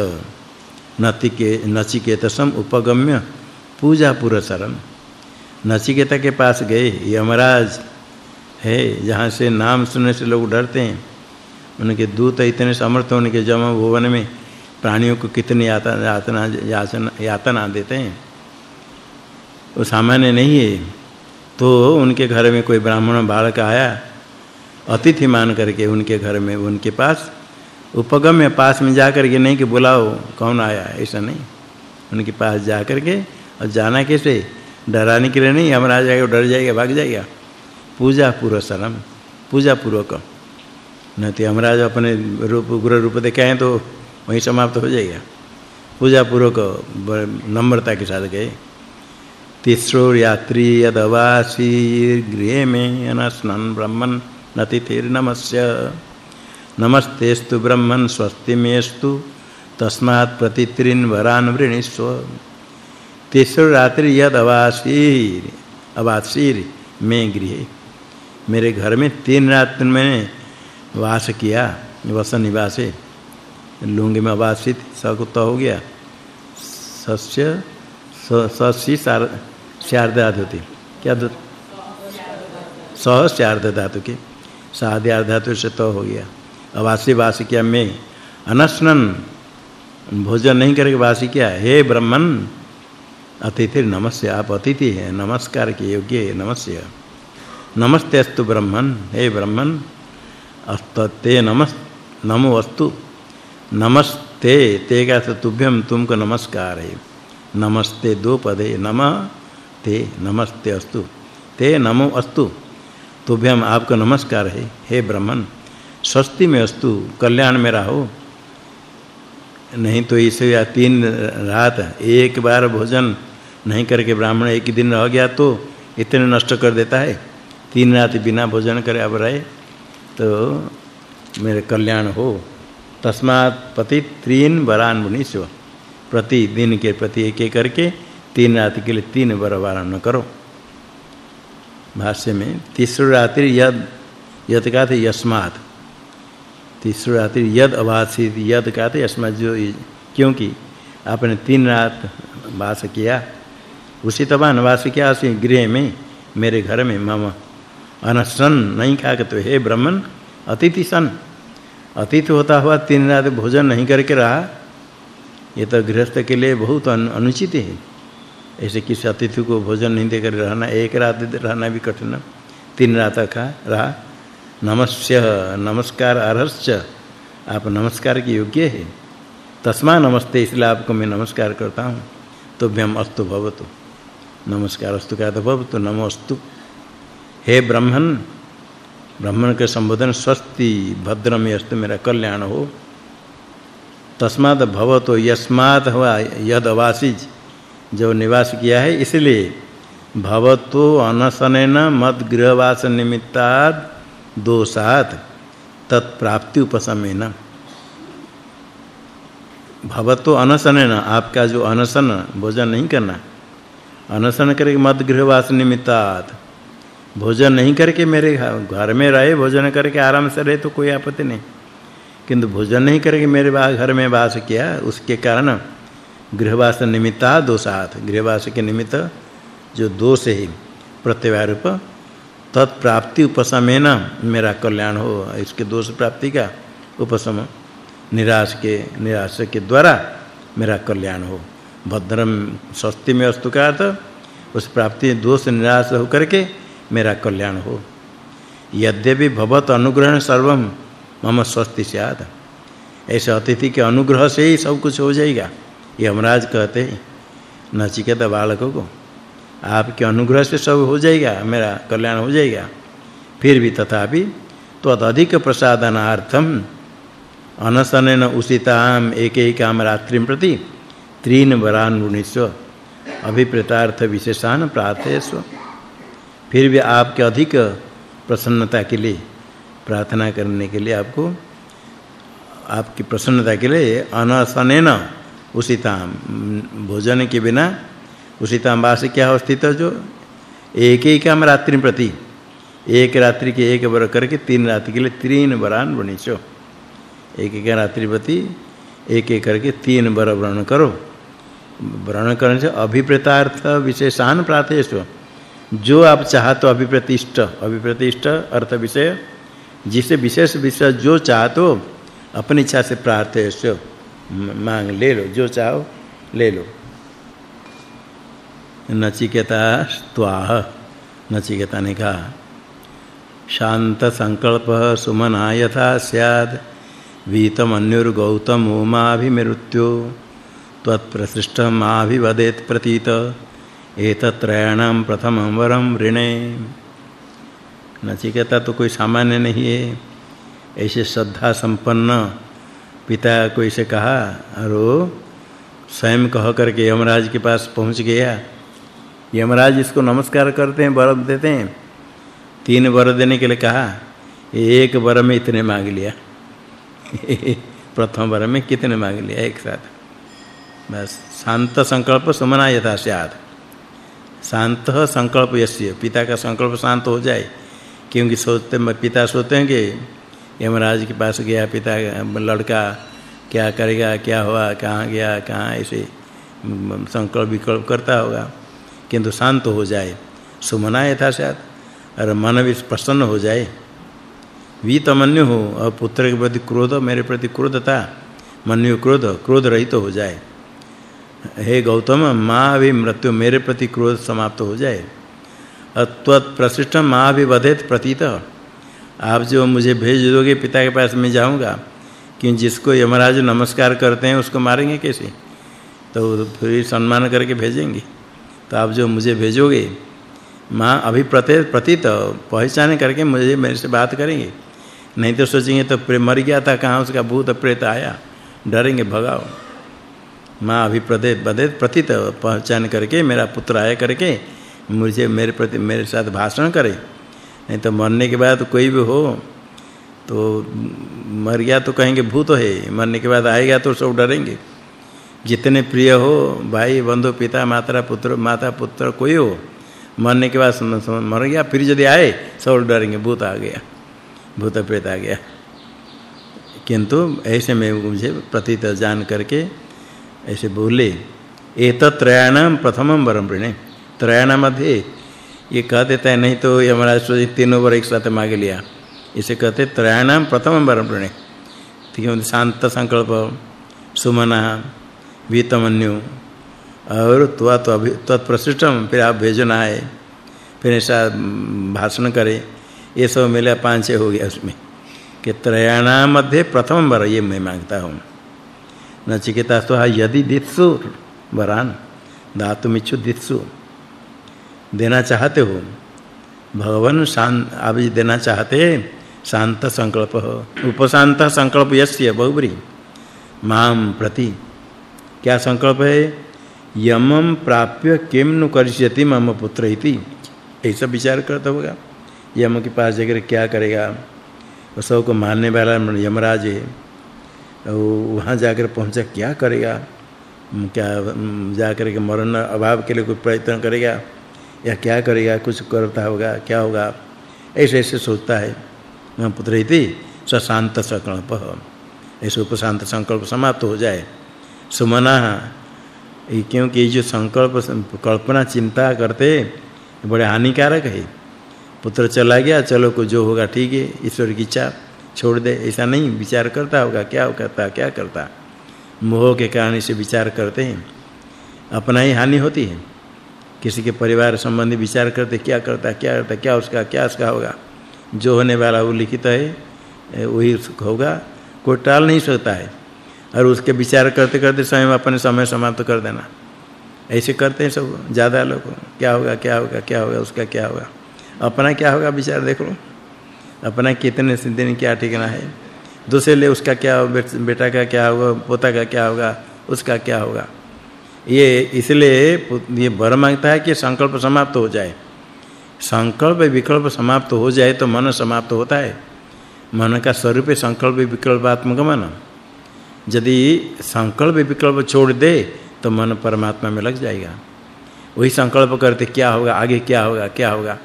नतिके, नचिकेतसम उपगम्य पूजा पुरसरम नचिकेता के पास गए, यमराज, है, जहाँ से नाम सुनने से लोग डरते हैं उनके दूत इतने समर्थ होने के जम भुवन में प्राणियों को कितनी यातना यातना यातना देते हैं, वो सामान्य नहीं है। तो उनके घर में कोई ब्राह्मण बालक आया, अतिथि मान करके उनके घर में, उनके पास, उपगम में पास में जा करके नहीं कि बुलाओ, कौन आया? ऐसा नहीं। उनके पास जा करके और जाना कैसे? डराने के लिए नहीं हमारा आ जाएगा डर जाएगा, भाग जाएगा। पूजा पूर्व शरम पूजा पूर्वक। नहीं तो यमराज अपने रूप, गुरु रूप दिखाएँ तो वहीं समाप्त हो जाएगा। पूजा पूर्वक नम्रता के साथ गए। तीसरो यात्री यदवासी गृह में अनस्नन ब्रह्मन नतिथिर्नमस्य। नमस्तेस्तु ब्रह्मन् स्वस्ति मेस्तु तस्मात् प्रतित्रिन वरान वृणीस्व तीसरो रात्रि यद अवासीर अवासीर में गृह। मेरे घर में तीन रात मैंने वास किया वसन निवास। लुंग में अवासित सकुत हो गया। सस्य सस्य शारद धातु क्या सह शारद धातु के साध्यार्ध धातु से तो हो गया। अवासी वासी क्या मैं। अनस्नन भोजन नहीं करके वासी क्या। हे ब्रह्मन, अतिथि नमस्य आप अतिथि हैं। नमस्कार के योग्य है। नमस्य नमस्ते अस्तु ब्रह्मन। हे ब्रह्मन अस्तते नमस्, नमो अस्तु। नमस्ते, ते का तुभ्यम तुमको नमस्कार। है नमस्ते दो पदे नमः। ते नमस्ते अस्तु। ते नमो अस्तु। तो आपको नमस्कार है। हे ब्राह्मण स्वस्ति में अस्तु। कल्याण में रहो। नहीं तो इसे या तीन रात, एक बार भोजन नहीं करके ब्राह्मण एक ही दिन रह गया तो इतने नष्ट कर देता है। तीन रात बिना भोजन करे अब रहे। तो मेरे कल्याण हो। तस्मात् पति तीन वरान मुनिस्व प्रति दिन के प्रति एक एक करके तीन रात के लिए तीन वर वारण करो। भाष्य में, तीसरी रात्रि यद यद का थे यस्मात्। तीसरी रात्रि यद अवासित, यद का थे यस्मात् जो क्योंकि आपने तीन रात वास किया, उसी तबान वास किया, उसी गृह में, मेरे घर में मम अनशन नहीं खा के तो हे ब्राह्मण अतिथि सन। अतिथि होता हुआ तीन रात भोजन नहीं करके रहा। ये तो गृहस्थ के लिए बहुत अनुचित है। ऐसे किसी अतिथि को भोजन नहीं देकर रहना, एक रात रहना भी कठिन तीन रात का रहा। नमस्य, नमस्कार अर्हश्च। आप नमस्कार के योग्य है। तस्मा नमस्ते, इसलिए आपको मैं नमस्कार करता हूँ। तो भ्यम अस्तु भवतु। नमस्कार अस्तु का तो भवतु, नमोस्तु। हे ब्राह्मण ब्राह्मण के संबोधन स्वस्ति, भद्रम अस्तु मेरा कल्याण हो। तस्मात् भवतो यस्मात् हुआ यद अवासिज जो निवास किया है, इसलिए भवतो अनशनेन मद गृहवास निमित्ताद दोषात तत्प्राप्ति उपशमेन। भवतो अनशनेन आपका जो अनशन भोजन नहीं करना अनशन करके मद गृहवास निमित्तात भोजन नहीं करके मेरे घर में रहे, भोजन करके आराम से रहे तो कोई आपत्ति नहीं। किंतु भोजन नहीं करके मेरे घर में वास किया, उसके कारण गृहवास निमित्ता दोषात। गृहवास के निमित्त जो दोष है प्रत्यवाय रूप तत्प्राप्ति उपशमेन मेरा कल्याण हो, इसके दोष प्राप्ति का उपशम निराश के निराश के द्वारा मेरा कल्याण हो। भद्रम, स्वस्ति में अस्तु का अर्थ, उस प्राप्ति दोष निराश हो करके मेरा कल्याण हो। यद्यपि भवत अनुग्रहण सर्वम मम स्वस्ति स्यात्। ऐसे अतिथि के अनुग्रह से ही सब कुछ हो जाएगा। ये यमराज कहते हैं, नचिकेता बालकों को, आपके अनुग्रह से सब हो जाएगा, मेरा कल्याण हो जाएगा। फिर भी तथापि तो अधिक प्रसादनार्थम अनशनेन उसिताम एकैकाम रात्रिम प्रति त्रीन वरान गुणिस्व अभिप्रेतार्थ विशेषान प्रार्थयस्व फिर भी आपके अधिक प्रसन्नता के लिए, प्रार्थना करने के लिए आपको, आपकी प्रसन्नता के लिए अनशनेन उसिताम, भोजन के बिना उसिताम वास क्या अवस्थित जो? एक एक हम रात्रि प्रति, एक रात्रि के एक बर करके तीन रात्रि के लिए तीन वरान बनिचो एक एक रात्रि प्रति एक एक करके तीन बर व्रण करो। व्रण करने से अभिप्रेतार्थ विशेषान प्रार्थयस्व जो आप चाहते अभिप्रतिष्ठ अभिप्रतिष्ठ, अर्थ विषय, जिसे विशेष विषय जो चाहते, अपनी इच्छा से प्रार्थयस्व मांग ले लो, जो चाहो, ले लो। नचिकेता स्वाह नचिकेता ने कहा, शांत संकल्प सुमना यथा स्याद वीतम अन्युर गौतम उमाभिमृत्यो त्वत्प्रसृष्ट माभिवदेत प्रतीत। एतत्रयाणाम प्रथमं वरम ऋणे। नचिकेता तो कोई सामान्य नहीं है। ऐसे श्रद्धा संपन्न पिता को इसे कहा और स्वयं कह करके यमराज के पास पहुँच गया। यमराज इसको नमस्कार करते हैं वर देते हैं। तीन वर देने के लिए कहा, एक वर में इतने मांग लिया। प्रथम वर में कितने मांग लिया एक साथ? बस, शांत संकल्प सुमना यथा स्यात्। शांत संकल्प यस्य। पिता का संकल्प शांत हो जाए, क्योंकि सोचते मैं पिता हैं कि यमराज के पास गया, पिता लड़का, क्या करेगा, क्या हुआ, कहाँ गया, कहाँ, ऐसे संकल्प विकल्प करता होगा, किंतु शांत हो जाए। सुमना था शायद और मन भी प्रसन्न हो जाए। वीतमन्यु हो और पुत्र के प्रति क्रोध, मेरे प्रति क्रोध था मन्यु क्रोध क्रोध रहित हो जाए। हे गौतम, माँ भी मृत्यु मेरे प्रति क्रोध समाप्त हो जाए। अत्वत प्रशिष्ट माँ भी वधेत प्रतीत। आप जो मुझे भेज दोगे पिता के पास, मैं जाऊँगा। कि जिसको यमराज नमस्कार करते हैं, उसको मारेंगे कैसे? तो फिर सम्मान करके भेजेंगे। तो आप जो मुझे भेजोगे, माँ अभी प्रति, प्रतीत, पहचान करके मुझे मेरे से बात करेंगे। नहीं तो सोचेंगे तो मर गया था, कहाँ उसका भूत प्रेत आया? डरेंगे, भगाओ। माँ अभी प्रदे बदे प्रतीत पहचान करके, मेरा पुत्र आया करके, मुझे मेरे प्रति मेरे साथ भाषण करे। नहीं तो मरने के बाद कोई भी हो तो मर गया तो कहेंगे, भूत है, मरने के बाद आएगा तो सब डरेंगे। जितने प्रिय हो, भाई, बंधु, पिता, माता, पुत्र माता, पुत्र, कोई हो, मरने के बाद मर गया, फिर यदि आए, सब डरेंगे, भूत आ गया, भूत प्रेत आ गया। किंतु ऐसे में मुझे प्रतीत जान करके ऐसे बोले एतत्रयाणाम प्रथमम वरम प्रणय। त्रयाणाम मध्ये ये कह देता है, नहीं तो हमारा सोच तीनों वर एक साथ मांग लिया इसे कहते त्रयाणाम प्रथमम वरम प्रणय। ठीक है शांत संकल्प, सुमना, वीतमन्यु, और त्वा तो अभी तत्प्रशिष्टम फिर आप भेजना है फिर ऐसा भाषण करे। ये सब मिला, पाँच छह हो गया उसमें। कि त्रयाणाम मध्य प्रथम वर ये मैं माँगता हूँ। नचिकेता तो यदि दित्सु वरान दातुमिच्छु दित्सु देना चाहते हो भगवान शांत आप देना चाहते शांत संकल्प उपशांत संकल्प यस्य बहुब्री माम प्रति क्या संकल्प है यमम प्राप्य किम नु करिष्यति मम पुत्र इति ऐसा विचार करता होगा यम के पास जाकर क्या करेगा वो सबको मारने वाला यमराज है वहाँ जाकर पहुँचा, क्या करेगा? क्या जाकर के मरण अभाव के लिए कोई प्रयत्न करेगा? या क्या करेगा? कुछ करता होगा, क्या होगा? ऐसे ऐसे सोचता है। पुत्र इति सशांत संकल्प। ऐसे उपशांत संकल्प समाप्त हो जाए। सुमना क्योंकि ये जो संकल्प, कल्पना, चिंता करते बड़े हानिकारक है। पुत्र चला गया, चलो को जो होगा ठीक है, ईश्वर की इच्छा। छोड़ दे, ऐसा नहीं, विचार करता होगा, क्या हो करता, क्या करता। मोह के कारण इसे विचार करते हैं, अपना ही हानि होती है। किसी के परिवार संबंधी विचार करते, क्या करता क्या करता, क्या उसका क्या उसका होगा। जो होने वाला वो लिखित है वही होगा। कोई टाल नहीं सकता है। और उसके विचार करते करते स्वयं अपने समय समाप्त कर देना। ऐसे करते हैं सब, ज़्यादा लोग। क्या होगा क्या होगा क्या होगा, उसका क्या होगा। अपना क्या होगा विचार, देख लो। अपना कितने दिन क्या ठिकाना है? दूसरे ले उसका क्या बेटा का क्या होगा, पोता का क्या होगा, उसका क्या होगा? ये इसलिए ये वर माँगता है कि संकल्प समाप्त हो जाए। संकल्प विकल्प समाप्त हो जाए तो मन समाप्त होता है। मन का स्वरूप संकल्प विकल्पात्मक मन। यदि संकल्प विकल्प छोड़ दे तो मन परमात्मा में लग जाएगा। वही संकल्प करते, क्या होगा, आगे क्या होगा क्या होगा?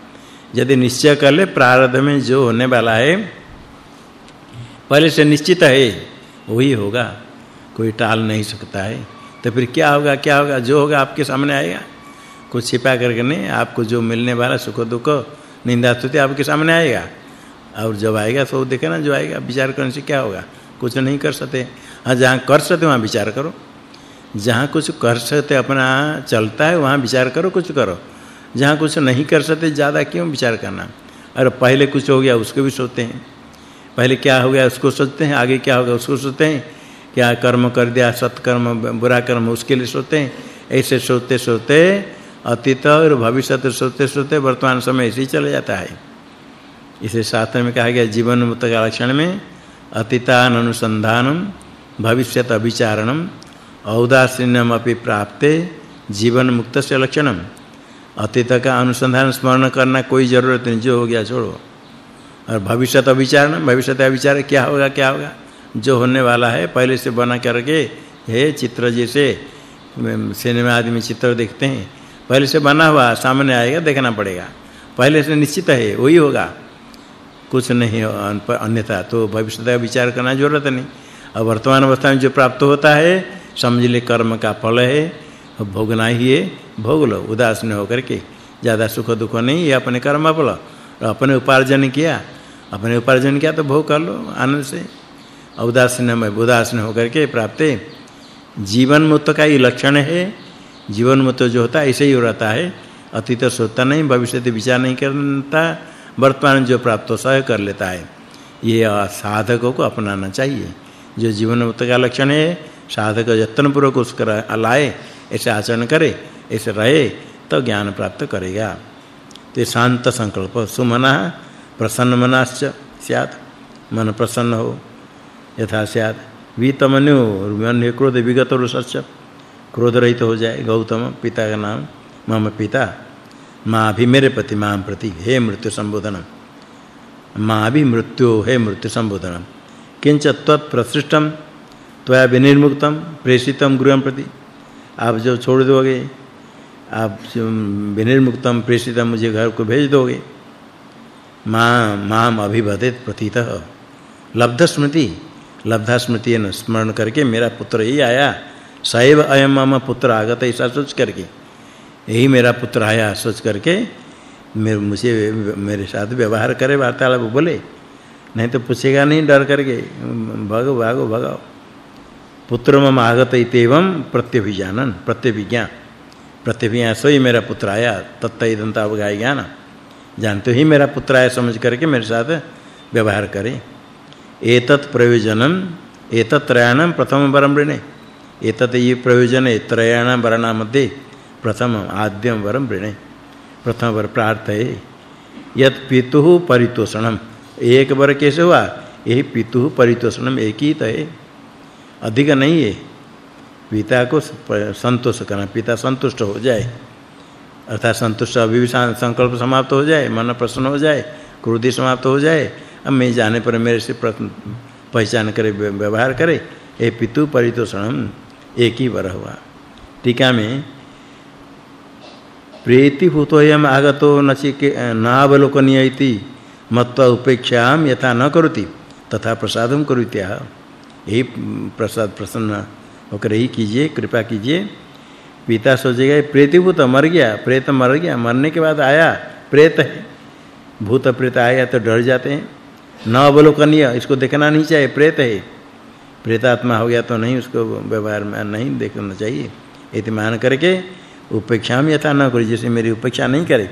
यदि निश्चय कर ले, प्रारब्ध में जो होने वाला है, पहले से निश्चित है, वही होगा। कोई टाल नहीं सकता है। तो फिर क्या होगा क्या होगा? जो होगा आपके सामने आएगा। कुछ छिपा करके नहीं, आपको जो मिलने वाला सुख दुख, निंदा स्तुति आपके सामने आएगा। और जब आएगा तो देखे ना, जो आएगा, विचार करने से क्या होगा? कुछ नहीं कर सकते। हाँ जहाँ कर सकते, वहाँ विचार करो। जहाँ कुछ कर सकते, अपना चलता है, वहाँ विचार करो, कुछ करो। जहाँ कुछ नहीं कर सकते, ज़्यादा क्यों विचार करना? अरे पहले कुछ हो गया, उसको भी सोचते हैं। पहले क्या हो गया, उसको सोचते हैं, आगे क्या होगा उसको सोचते हैं। क्या कर्म कर दिया, सत्कर्म, बुरा कर्म, उसके लिए सोचते हैं। ऐसे सोचते सोचते अतीत और भविष्य सोचते सोचते वर्तमान समय ऐसे ही चला जाता है। इसे शास्त्र में कहा गया, जीवन मुक्त का लक्षण में अतीतान अनुसंधानम भविष्यत अभिचारणम औदासीन्यम अपि प्राप्ते जीवन मुक्त से लक्षणम। अतीत का अनुसंधान स्मरण करना कोई ज़रूरत नहीं, जो हो गया छोड़ो। और भविष्य तो विचार ना, भविष्य का विचार क्या होगा क्या होगा? जो होने वाला है, पहले से बना करके, हे चित्र जैसे सिनेमा आदि में चित्र देखते हैं, पहले से बना हुआ, सामने आएगा, देखना पड़ेगा। पहले से निश्चित है, वही होगा। कुछ नहीं अन्यथा तो भविष्य का विचार करना ज़रूरत नहीं। और वर्तमान अवस्था में जो प्राप्त होता है, समझ ले कर्म का फल है भोगना ही है, भोग लो उदासीन होकर के, ज़्यादा सुख दुख नहीं, ये अपने कर्म फल। अपने उपार्जन किया, अपने उपार्जन किया तो भोग कर लो, आनंद से। उदासीन में उदासीन होकर के प्राप्त जीवन मुक्त का ये लक्षण है। जीवन मुक्त जो होता है, ऐसे ही रहता है। अतीत सोचता नहीं, भविष्य से विचार नहीं करता। वर्तमान जो प्राप्त हो, सह कर लेता है। ये साधकों को अपनाना चाहिए। जो जीवन मुक्त का लक्षण है, साधक यत्न पूर्वक उसका लाए ऐसे आचरण करे ऐसे रहे तो ज्ञान प्राप्त करेगा। तो शांत संकल्प, सुमना, प्रसन्न मनाश्च, स्यात्। मन प्रसन्न हो, यथा स्यात्। वीतमनु मन क्रोध विगत रुसच्च क्रोध रहित हो जाए, गौतम, पिता का नाम, मम पिता। माँ भी मेरे पति माँ प्रति, हे मृत्यु संबोधन माँ भी मृत्यु, हे मृत्यु संबोधन किंच तत् प्रसृष्टम त्वया विनिर्मुक्तम प्रेषितम गृहम प्रति। आप जो छोड़ दोगे, आप विनिर्मुक्तम प्रेषितम मुझे घर को भेज दोगे। माँ माम अभिवदित प्रतीतः। लब्ध स्मृति लब्धा स्मृति न स्मरण करके मेरा पुत्र ही आया। सैव अयम मम पुत्र आगत ऐसा सोच करके। यही मेरा पुत्र आया सोच करके मेरे, मुझे, मेरे साथ व्यवहार करे, वार्तालाप बोले। नहीं तो पूछेगा नहीं डर करके, भगो, भागो, भगाओ। पुत्र मम आगत इतेवम प्रत्यभिज्ञानन प्रत्यभिज्ञान प्रत्यभिज्ञान सोई मेरा पुत्र आया, तत्त इदंता अवगाय ज्ञान जानते ही मेरा पुत्र आया समझ करके मेरे साथ व्यवहार करें। एतत् प्रयोजनम, एतत् प्रथम वरम ऋणे एतत् ये प्रयोजन त्रयाणाम वरणा मध्ये प्रथम आद्यम वरम वृणे प्रथम वर प्रार्थ है यत पितुः परितोषणम। एक वर कैसे हुआ? यही पितुः परितोषणम एक अधिक नहीं है। पिता को संतोष करना, पिता संतुष्ट हो जाए। अर्थात संतुष्ट अभिविशान संकल्प समाप्त हो जाए, मन प्रसन्न हो जाए, क्रोधी समाप्त हो जाए, अब मैं जाने पर मेरे से पहचान करे व्यवहार करे ए पितु परितोषणम, एक ही वर हुआ। टीका में, प्रीति भूतोयम आगतो नचिके नावलोकनीय इति मत्वा उपेक्षाम यथा न करोति, तथा प्रसादम करुत्या यही प्रसाद प्रसन्न होकर ही कीजिए, कृपा कीजिए। पिता सोचेगा, प्रेतिभूत मर गया, प्रेत मर गया, मरने के बाद आया, प्रेत है। भूत प्रेत आया तो डर जाते हैं। न अवलोकनीय, इसको देखना नहीं चाहिए, प्रेत है। प्रेतात्मा हो गया तो नहीं, उसको व्यवहार में नहीं देखना चाहिए। इति मान करके उपेक्षा में यथा न करो, जैसे मेरी उपेक्षा नहीं करे,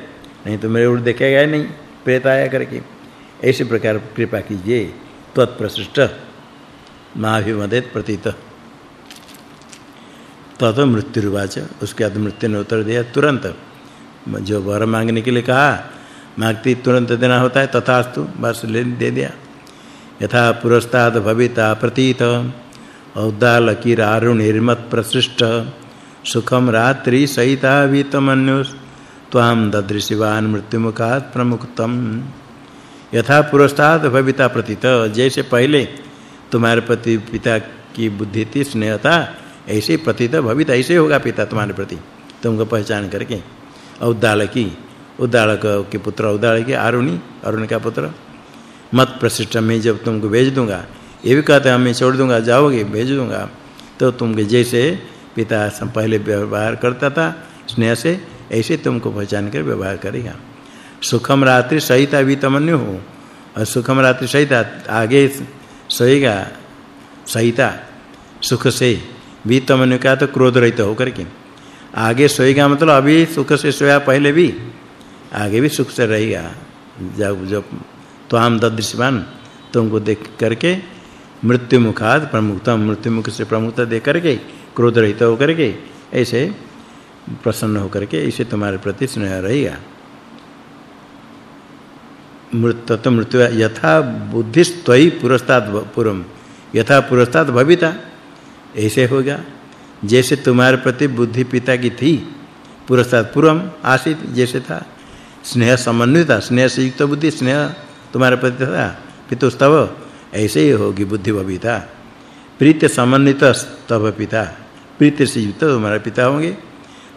नहीं तो मेरे उड़ देखेगा ही नहीं, प्रेत आया करके। ऐसे प्रकार कृपा कीजिए, तत्प्रशिष्ट। माभिमदेत प्रतीत। तत मृत्युवाच उसके बाद मृत्यु ने उत्तर दिया, तुरंत। जो वर मांगने के लिए कहा, मांगती तुरंत देना होता है, तथास्तु, बस ले, दे दिया। यथा पुरस्ताद भविता प्रतीत, औदाल की निर्मत प्रसृष्ट सुखम रात्रि सहिता वीतमन्यु त्वाम ददृशिवान मृत्युमुखात प्रमुखतम। यथा पुरस्ताद भविता प्रतीत, जैसे पहले तुम्हारे प्रति पिता की बुद्धि थी, स्नेह था, ऐसे प्रतीत भवित ऐसे होगा पिता तुम्हारे प्रति। तुमको पहचान करके। औदालकी उदालक के पुत्र उदालक आरुणी अरुण का पुत्र। मत प्रशिष्ट, में जब तुमको भेज दूँगा, ये भी कहते हैं, मैं छोड़ दूँगा, जाओगे, भेज दूँगा। तो तुमके जैसे पिता पहले व्यवहार करता था, स्नेह से, ऐसे तुमको पहचान कर व्यवहार करेगा। सुखम रात्रि सहिता भी तमन्यु हो। और सुखम रात्रि सहिता आगे सोएगा सहिता सुख से भी तमन्यु का तो क्रोध रहित होकर के आगे सोएगा मतलब अभी सुख से सोया पहले भी आगे भी सुख से रहेगा जब जब तो हम ददृश्यवान तुमको देख करके मृत्यु मुखाद प्रमुखता मृत्यु मुख से प्रमुखता दे करके क्रोध रहित होकर के ऐसे प्रसन्न होकर के ऐसे तुम्हारे प्रति स्नेह रहेगा मृत्यु मृत्यु यथा बुद्धिस्त्वयि पुरस्ताद पूर्वम यथा पुरस्ताद भविता। ऐसे होगा जैसे तुम्हारे प्रति बुद्धि पिता की थी, पुरस्ताद पूर्वम आसित, जैसे था। स्नेह समन्वित स्नेह से युक्त बुद्धि, स्नेह तुम्हारे प्रति था। पितुस्तव, ऐसे ही होगी बुद्धि भविता। प्रीत समन्वित तव पिता। प्रीत से युक्त तुम्हारे पिता होंगे।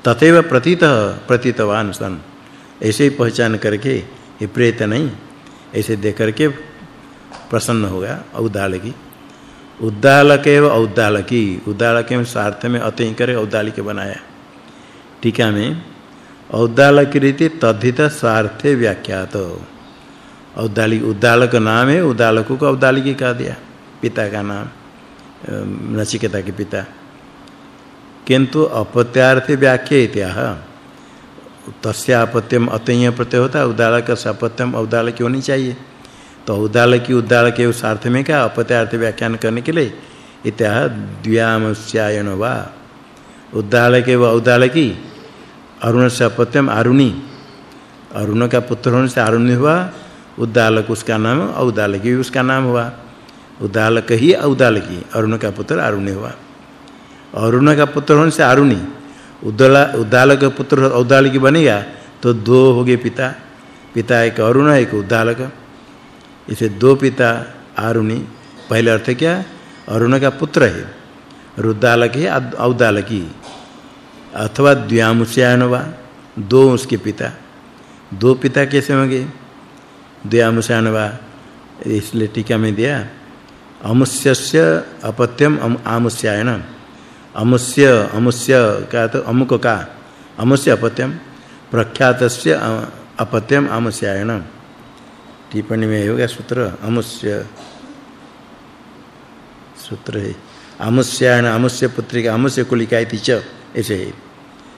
तथैव प्रतीत, प्रतीतवान सन। ऐसे ही पहचान करके ये प्रेत नहीं। ऐसे देख करके प्रसन्न हो गया औदालकी। उद्दालक एवं औदालकी। उद्दालक में सार्थ में अति करे औदालिक बनाया। टीका में, औदालक रीति तद्धित स्वार्थे व्याख्यात। औदालिक, उद्दालक नाम है, उद्दालक को औदालिकी कह दिया। पिता का नाम नचिकेता के पिता। किंतु अपत्यार्थ व्याख्या इत्याह तस्य अपत्यम अतय प्रत्यय होता है उदालक सपत्यम औदालक होनी चाहिए? तो उदालकी उदालक उस अर्थ में क्या? अपत्यार्थ व्याख्यान करने के लिए इत्या द्व्यामस्यायन वा। उद्दालके व उद्दालकी अरुण से अपत्यम अरुणी। अरुण का पुत्र होने से अरुणी हुआ उद्दालक उसका नाम औदालकी उसका नाम हुआ। उद्दालक ही औदालकी अरुण का पुत्र अरुणी हुआ। अरुण का पुत्र होने से अरुणी उद्दाला, उद्दालक पुत्र औदालकी बनेगा तो दो हो गए पिता। पिता एक अरुण, एक उद्दालक। इसे दो पिता, आरुणी। पहले अर्थ क्या? अरुण का पुत्र है। रुद्दालक है औदालकी अथवा द्व्यामुष्यायन वा दो उसके पिता। दो पिता कैसे होंगे? द्व्यामुष्यायन वा इसलिए टीका में दिया। अमुष्यस्य अपत्यम आमुष्यायन अमुष्य अमुष्य का तो अमुक का? अमुष्य अपत्यम। प्रख्यातस्य अपत्यम आमुष्यायन टिप्पणी में होगा सूत्र? अमुष्य। सूत्र है। आमुष्यायन अमुष्य पुत्री का आमुष्य कुलिका इति च, ऐसे है।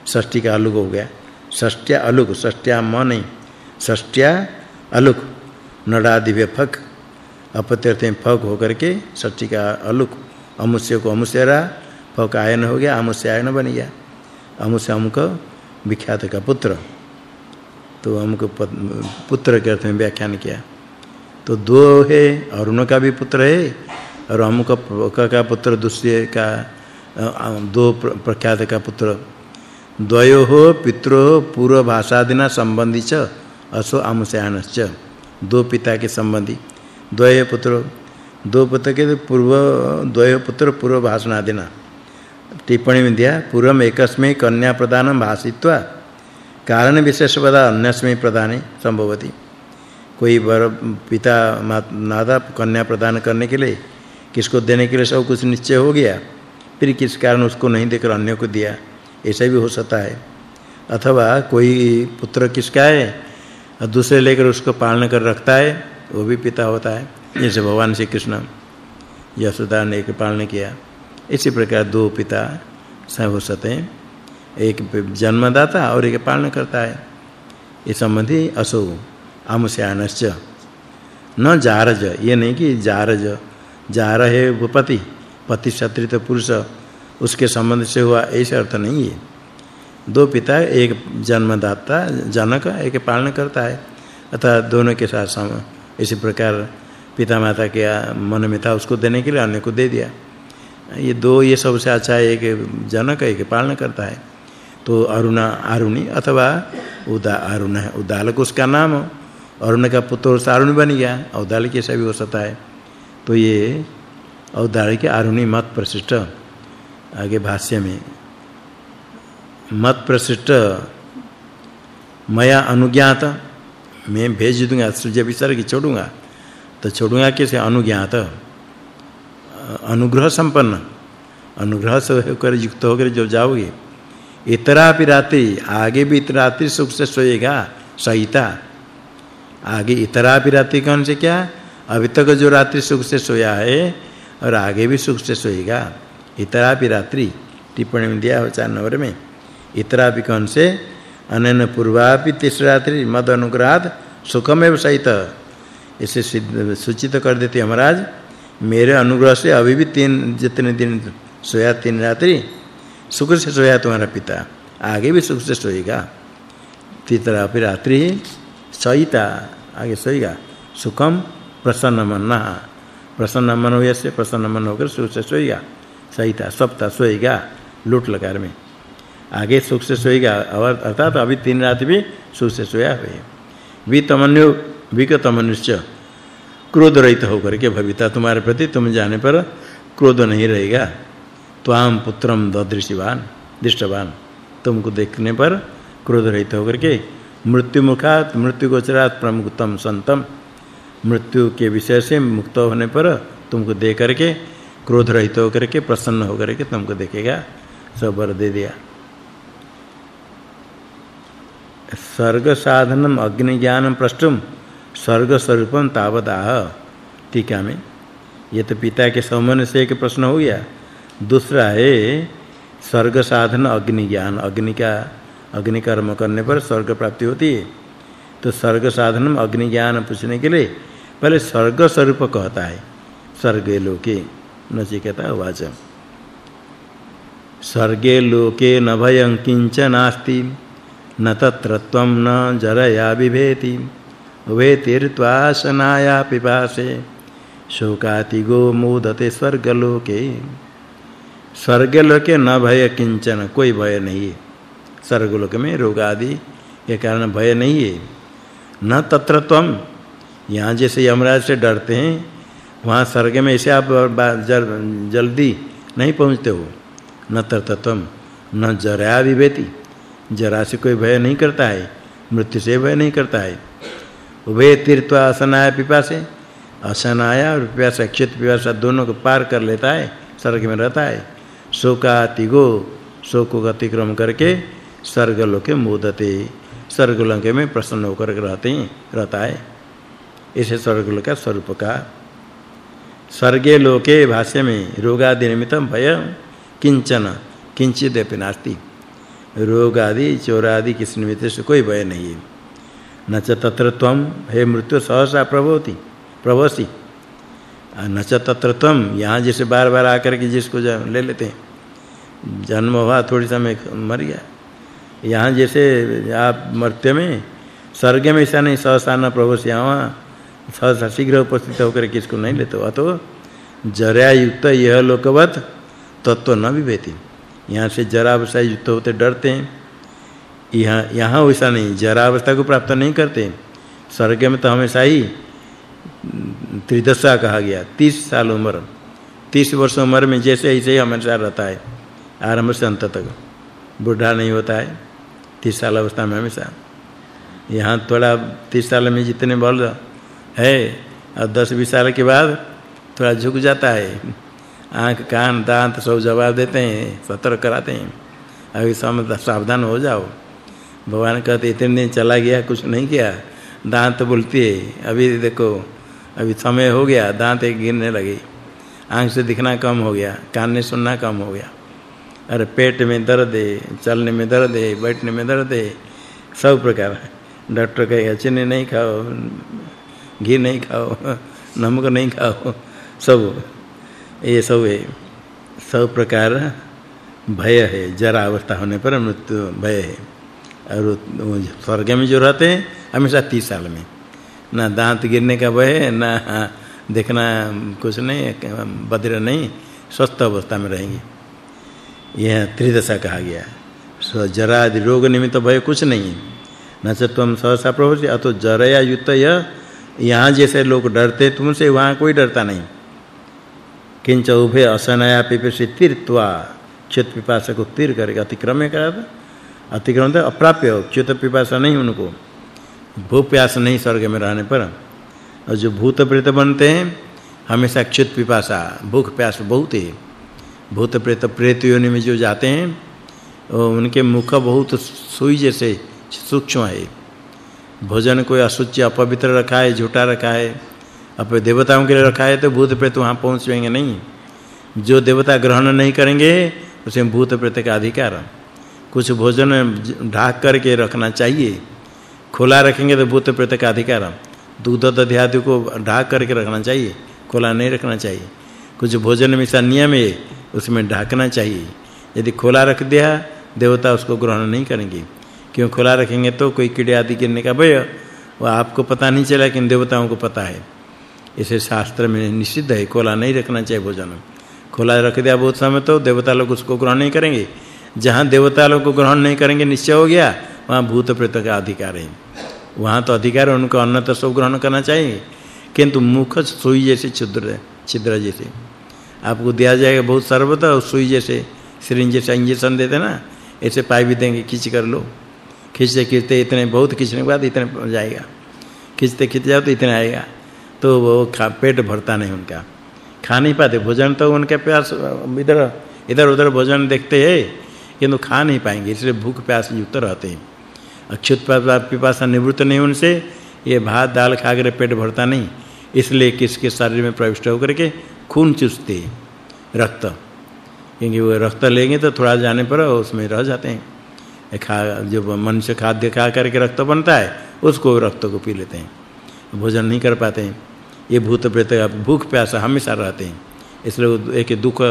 षष्ठी का अलुक हो गया। षष्ट्या अलुक, षष्ट्या म नहीं। षष्ट्या अलुक। नडादि वे फक। अपत्यर्थ फक होकर के षष्ठी का अलुक। अमुष्य को अमुष्य रहा। फक आयन हो गया अमुष्य आयन बन गया। अमुष्य अमुक विख्यात का पुत्र। तो अमुक पुत्र के अर्थ में व्याख्यान किया। तो दो है अरुण का भी पुत्र है, और अमुक का पुत्र दूसरे का दो प्रख्यात का पुत्र। द्वयो हो पितरो पूर्व भाषादिना संबंधी च, असो आमुषयानश्च। दो पिता के संबंधी। द्वय पुत्र, दो पुत्र के पूर्व, द्वय पुत्र पूर्व भाषणादिना टिप्पणी में दिया, पूर्वम एकस्मै कन्या प्रदानम भाषित्वा कारण विशेष पदा अन्यस्मै प्रदाने संभवति। कोई वर, पिता, माता कन्या प्रदान करने के लिए, किसको देने के लिए सब कुछ निश्चय हो गया, फिर किस कारण उसको नहीं देकर अन्य को दिया, ऐसा भी हो सकता है। अथवा कोई पुत्र किसका है और दूसरे लेकर उसको पालन कर रखता है, वो भी पिता होता है। जैसे भगवान श्री कृष्ण यशोदा ने पालन किया। इसी प्रकार दो पिता हो हैं। एक जन्मदाता और एक पालन करता है। ये संबंधी असो आमुष्यानश्च। न जारज, ये नहीं कि जारज। जार है वो पति क्षत्रिय पुरुष। उसके संबंध से हुआ ऐसे अर्थ नहीं है। दो पिता, एक जन्मदाता, जनक, एक पालन करता है। अतः दोनों के साथ इसी प्रकार पिता माता के मन में था, उसको देने के लिए अन्य को दे दिया। ये दो ये सबसे अच्छा है, एक जनक एक पालन करता है। तो अरुणा अरुणी अथवा उदा अरुण है। उदालक उसका नाम अरुण का पुत्र अरुण बन गया उदालक ऐसा भी हो सकता है। तो ये औदार्य के आरुणी मत प्रशिष्ट। आगे भाष्य में, मत प्रशिष्ट मया अनुज्ञात। मैं भेज दूँगा सूर्य विसर्ग छोड़ूँगा। तो छोड़ूँगा कैसे? अनुज्ञात। अनुग्रह संपन्न अनुग्रह से होकर युक्त होकर जो जाओगे, इतरा भी रात्रि, आगे भी रात्रि सुख से सोएगा, सहिता। आगे इतरा भी रात्रि कौन से क्या? अभी तक जो रात्रि सुख से सोया है, और आगे भी सुख से सोएगा। इतरा भी रात्रि, टिप्पणी में दिया हो चार नंबर में। इतरा भी कौन से? अनन पूर्वापि तीसरी रात्रि, मद अनुग्रहात सुखमेव सहित। इसे सूचित कर देते महाराज। मेरे अनुग्रह से अभी भी तीन, जितने दिन सोया, तीन रात्रि सुख से सोया तुम्हारा पिता। आगे भी सुख से सोएगा। तीसरा भी रात्रि सहिता आगे सोएगा। सुखम प्रसन्न मन प्रसन्न मन हो से प्रसन्न मन होकर सुख से सोएगा। सही था सप्ताह सोएगा लूट लकार में। आगे सुख से सोएगा, और अर्थात अभी तीन रात भी सुख से सोया हुए। वितमन्यु विगतमनुष्य क्रोध रहित होकर के भविता, तुम्हारे प्रति तुम जाने पर क्रोध नहीं रहेगा। त्वाम पुत्रम ददृशिवान, दृष्टवान। तुमको देखने पर क्रोध रहित होकर के मृत्यु मुखात मृत्यु गोचरात प्रमुखतम संतम, मृत्यु के विषय से मुक्त होने पर तुमको दे करके क्रोध रहित होकर के प्रसन्न होकर के तुमको देखेगा। सब वर दे दिया। सर्ग साधनम अग्नि ज्ञानम प्रष्टुम। स्वर्ग स्वरूपम तावदाह टीका में। ये तो पिता के संबंध से एक प्रश्न हो गया। दूसरा है स्वर्ग साधन अग्नि ज्ञान। अग्नि का, अग्नि कर्म करने पर स्वर्ग प्राप्ति होती है। तो स्वर्ग साधनम अग्नि ज्ञान पूछने के लिए पहले स्वर्ग स्वरूप कहता है। स्वर्ग लोके नचिकेता उवाच स्वर्गे लोके न भयं किंचनास्ति न तत्र त्वं न जरया बिभेति वे तीर्थवासनाया पिपासे शोकातिगो मोदते स्वर्गलोके। स्वर्गलोके न भय किंचन, कोई भय नहीं। है स्वर्गलोक में रोग आदि के कारण भय नहीं है। न तत्र त्वम यहाँ जैसे यमराज से डरते हैं, वहाँ स्वर्ग में ऐसे आप जल्दी नहीं पहुँचते हो। न तत्र त्वम न जरा विभेति जरा से कोई भय नहीं करता है। मृत्यु से भय नहीं करता है। उभय तीर्थ असनाय पिपासे। असनाया और पिपासा, क्षित पिपासा दोनों को पार कर लेता है, स्वर्ग में रहता है। शोकातिगो, शोक को अतिक्रम करके स्वर्गलोके मोदते, स्वर्गलोक में प्रसन्न होकर रहते हैं, रहता है। इसे स्वर्गलोक का स्वरूप का स्वर्गे लोके भाष्य में रोगादि निमित्तम भय किंचन किंचित अपि नास्ति। रोग आदि चोर आदि किस निमित्त से कोई भय नहीं है। न च तत्र त्वम हे मृत्यु सहसा प्रभवति, प्रभवसी। न च तत्र त्वम यहाँ जैसे बार-बार आकर के जिसको ले लेते हैं। जन्म हुआ, थोड़ी समय मर गया। यहाँ जैसे आप मर्त्य में, स्वर्ग में ऐसा नहीं, सहसा न प्रभवसी, यहाँ सहसा शीघ्र उपस्थित होकर किसको नहीं लेते हो। तो जरा युक्त यह लोकवत, तत्व न विभेति। यहाँ से जरा अवस्था युक्त होते डरते हैं। यहाँ यहाँ वैसा नहीं जरा अवस्था को प्राप्त नहीं करते। स्वर्ग में तो हमेशा ही त्रिदशा कहा गया 30 साल उम्र। 30 वर्ष उम्र में जैसे ऐसे ही हमेशा रहता है, आरंभ से अंत तक। बूढ़ा नहीं होता है 30 साल अवस्था में हमेशा। यहाँ थोड़ा 30 साल में जितने बल है, और 10 20 साल के बाद थोड़ा झुक जाता है। आँख, कान, दांत सब जवाब देते हैं, सतर्क कराते हैं। अभी सब सावधान हो जाओ। भगवान कहते, इतने दिन चला गया, कुछ नहीं किया। दांत बोलती है अभी देखो, अभी समय हो गया, दांत एक गिरने लगे। आँख से दिखना कम हो गया, कान में सुनना कम हो गया। अरे पेट में दर्द है, चलने में दर्द है, बैठने में दर्द है, सब प्रकार डॉक्टर कहेगा, चीनी नहीं खाओ, घी नहीं खाओ, नमक नहीं खाओ, सब ये सब है। सब प्रकार भय है जरा अवस्था होने पर मृत्यु भय है। और स्वर्ग में जो रहते हैं, हमेशा 30 साल में। ना दांत गिरने का भय ना देखना कुछ नहीं बद्र नहीं, स्वस्थ अवस्था में रहेंगे। यह त्रिदशा कहा गया सो जरा आदि रोग निमित्त भय कुछ नहीं न च तुम सहसा प्रभु अतो जरया युक्त यह जैसे लोग डरते, तुमसे वहाँ कोई डरता नहीं। किंच उभे असनया पिपे तीर्थवा चित पिपासा को तीर करेगा अतिक्रम करा अतिक्रम तो अप्राप्य चित पिपासा नहीं उनको। भूख प्यास नहीं स्वर्ग में रहने पर। और जो भूत प्रेत बनते हैं, हमेशा चित पिपासा, भूख प्यास बहुत है। भूत प्रेत प्रेत योनि में जो जाते हैं उनके मुख बहुत सुई जैसे सूक्ष्म है। भोजन कोई अशुचि अपवित्र रखा है झूठा रखा है अब देवताओं के लिए रखा है तो भूत प्रेत वहाँ पहुँच जाएँगे नहीं। जो देवता ग्रहण नहीं करेंगे, उसे भूत प्रेत का अधिकार। कुछ भोजन ढाक करके रखना चाहिए। खुला रखेंगे तो भूत प्रेत का अधिकार दूध दध्यादि को ढाक करके रखना चाहिए। खुला नहीं रखना चाहिए। कुछ भोजन में सा नियम है, उसमें ढाकना चाहिए। यदि खुला रख दिया, देवता उसको ग्रहण नहीं करेंगे। क्यों खुला रखेंगे तो कोई कीड़े आदि गिरने का भय, वो आपको पता नहीं चला लेकिन देवताओं को पता है। इसे शास्त्र में निषिद्ध है, खुला नहीं रखना चाहिए भोजन। खुला रख दिया बहुत समय तो देवता लोग उसको ग्रहण नहीं करेंगे। जहाँ देवता लोग को ग्रहण नहीं करेंगे, निश्चय हो गया, वहाँ भूत प्रेत का अधिकार है। वहाँ तो अधिकार है, उनको अन्न तो सब ग्रहण करना चाहिए। किंतु मुख सुई जैसे छिद्र छिद्र जैसे। आपको दिया जाएगा बहुत सर्वत, और सुई जैसे सिरिंज जैसे इंजेक्शन देते ना, ऐसे पाई भी देंगे, खींच कर लो। खींचते खींचते इतने, बहुत खींचने के बाद इतने जाएगा। खींचते खींच जाओ तो इतने आएगा। तो वो खा, पेट भरता नहीं उनका। खा नहीं पाते, भोजन तो उनके प्यास इधर इधर उधर भोजन देखते हैं। किंतु खा नहीं पाएँगे, इसलिए भूख प्यास युक्त रहते हैं। अक्षुत पिपासा निवृत्त नहीं उनसे ये भात, दाल खा कर पेट भरता नहीं। इसलिए किसके शरीर में प्रविष्ट होकर के खून चूसते रक्त। क्योंकि वो रक्त लेंगे तो थोड़ा जाने पर उसमें रह जाते हैं। खा जो मनुष्य खाद्य खा करके रक्त बनता है, उसको रक्त को पी लेते हैं, भोजन नहीं कर पाते हैं। ये भूत प्रेत, भूख प्यासा हमेशा रहते हैं। इसलिए एक दुख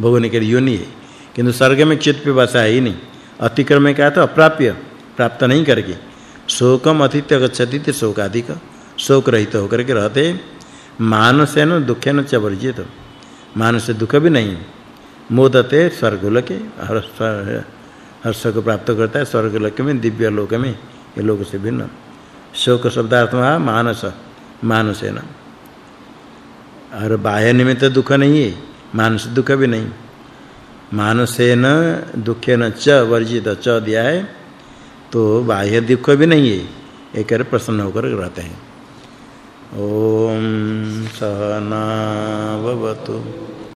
भोगने के लिए योनि है। किंतु स्वर्ग में चित्त पे बसा है, ही नहीं। अतिक्रम में क्या तो अप्राप्य, प्राप्त नहीं करके। शोकम अतिथ्य गच्छति ते शोकाधिक। शोक रहित होकर के रहते। मानसेन दुखेन च वर्जित। मानस दुख भी नहीं। मोदते स्वर्गलोके। हर्ष हर्ष को प्राप्त करता है, स्वर्गलोक में दिव्य लोक में, ये लोक से भिन्न। शोक शब्दार्थ में मानस मानसेन और बाह्य निमित्त दुख नहीं है। मानस दुख भी नहीं। मानसेन दुखेन च वर्जित च दिया है तो बाह्य दुख भी नहीं है, एक कर प्रसन्न होकर रहते हैं। ओम सहना भवतु।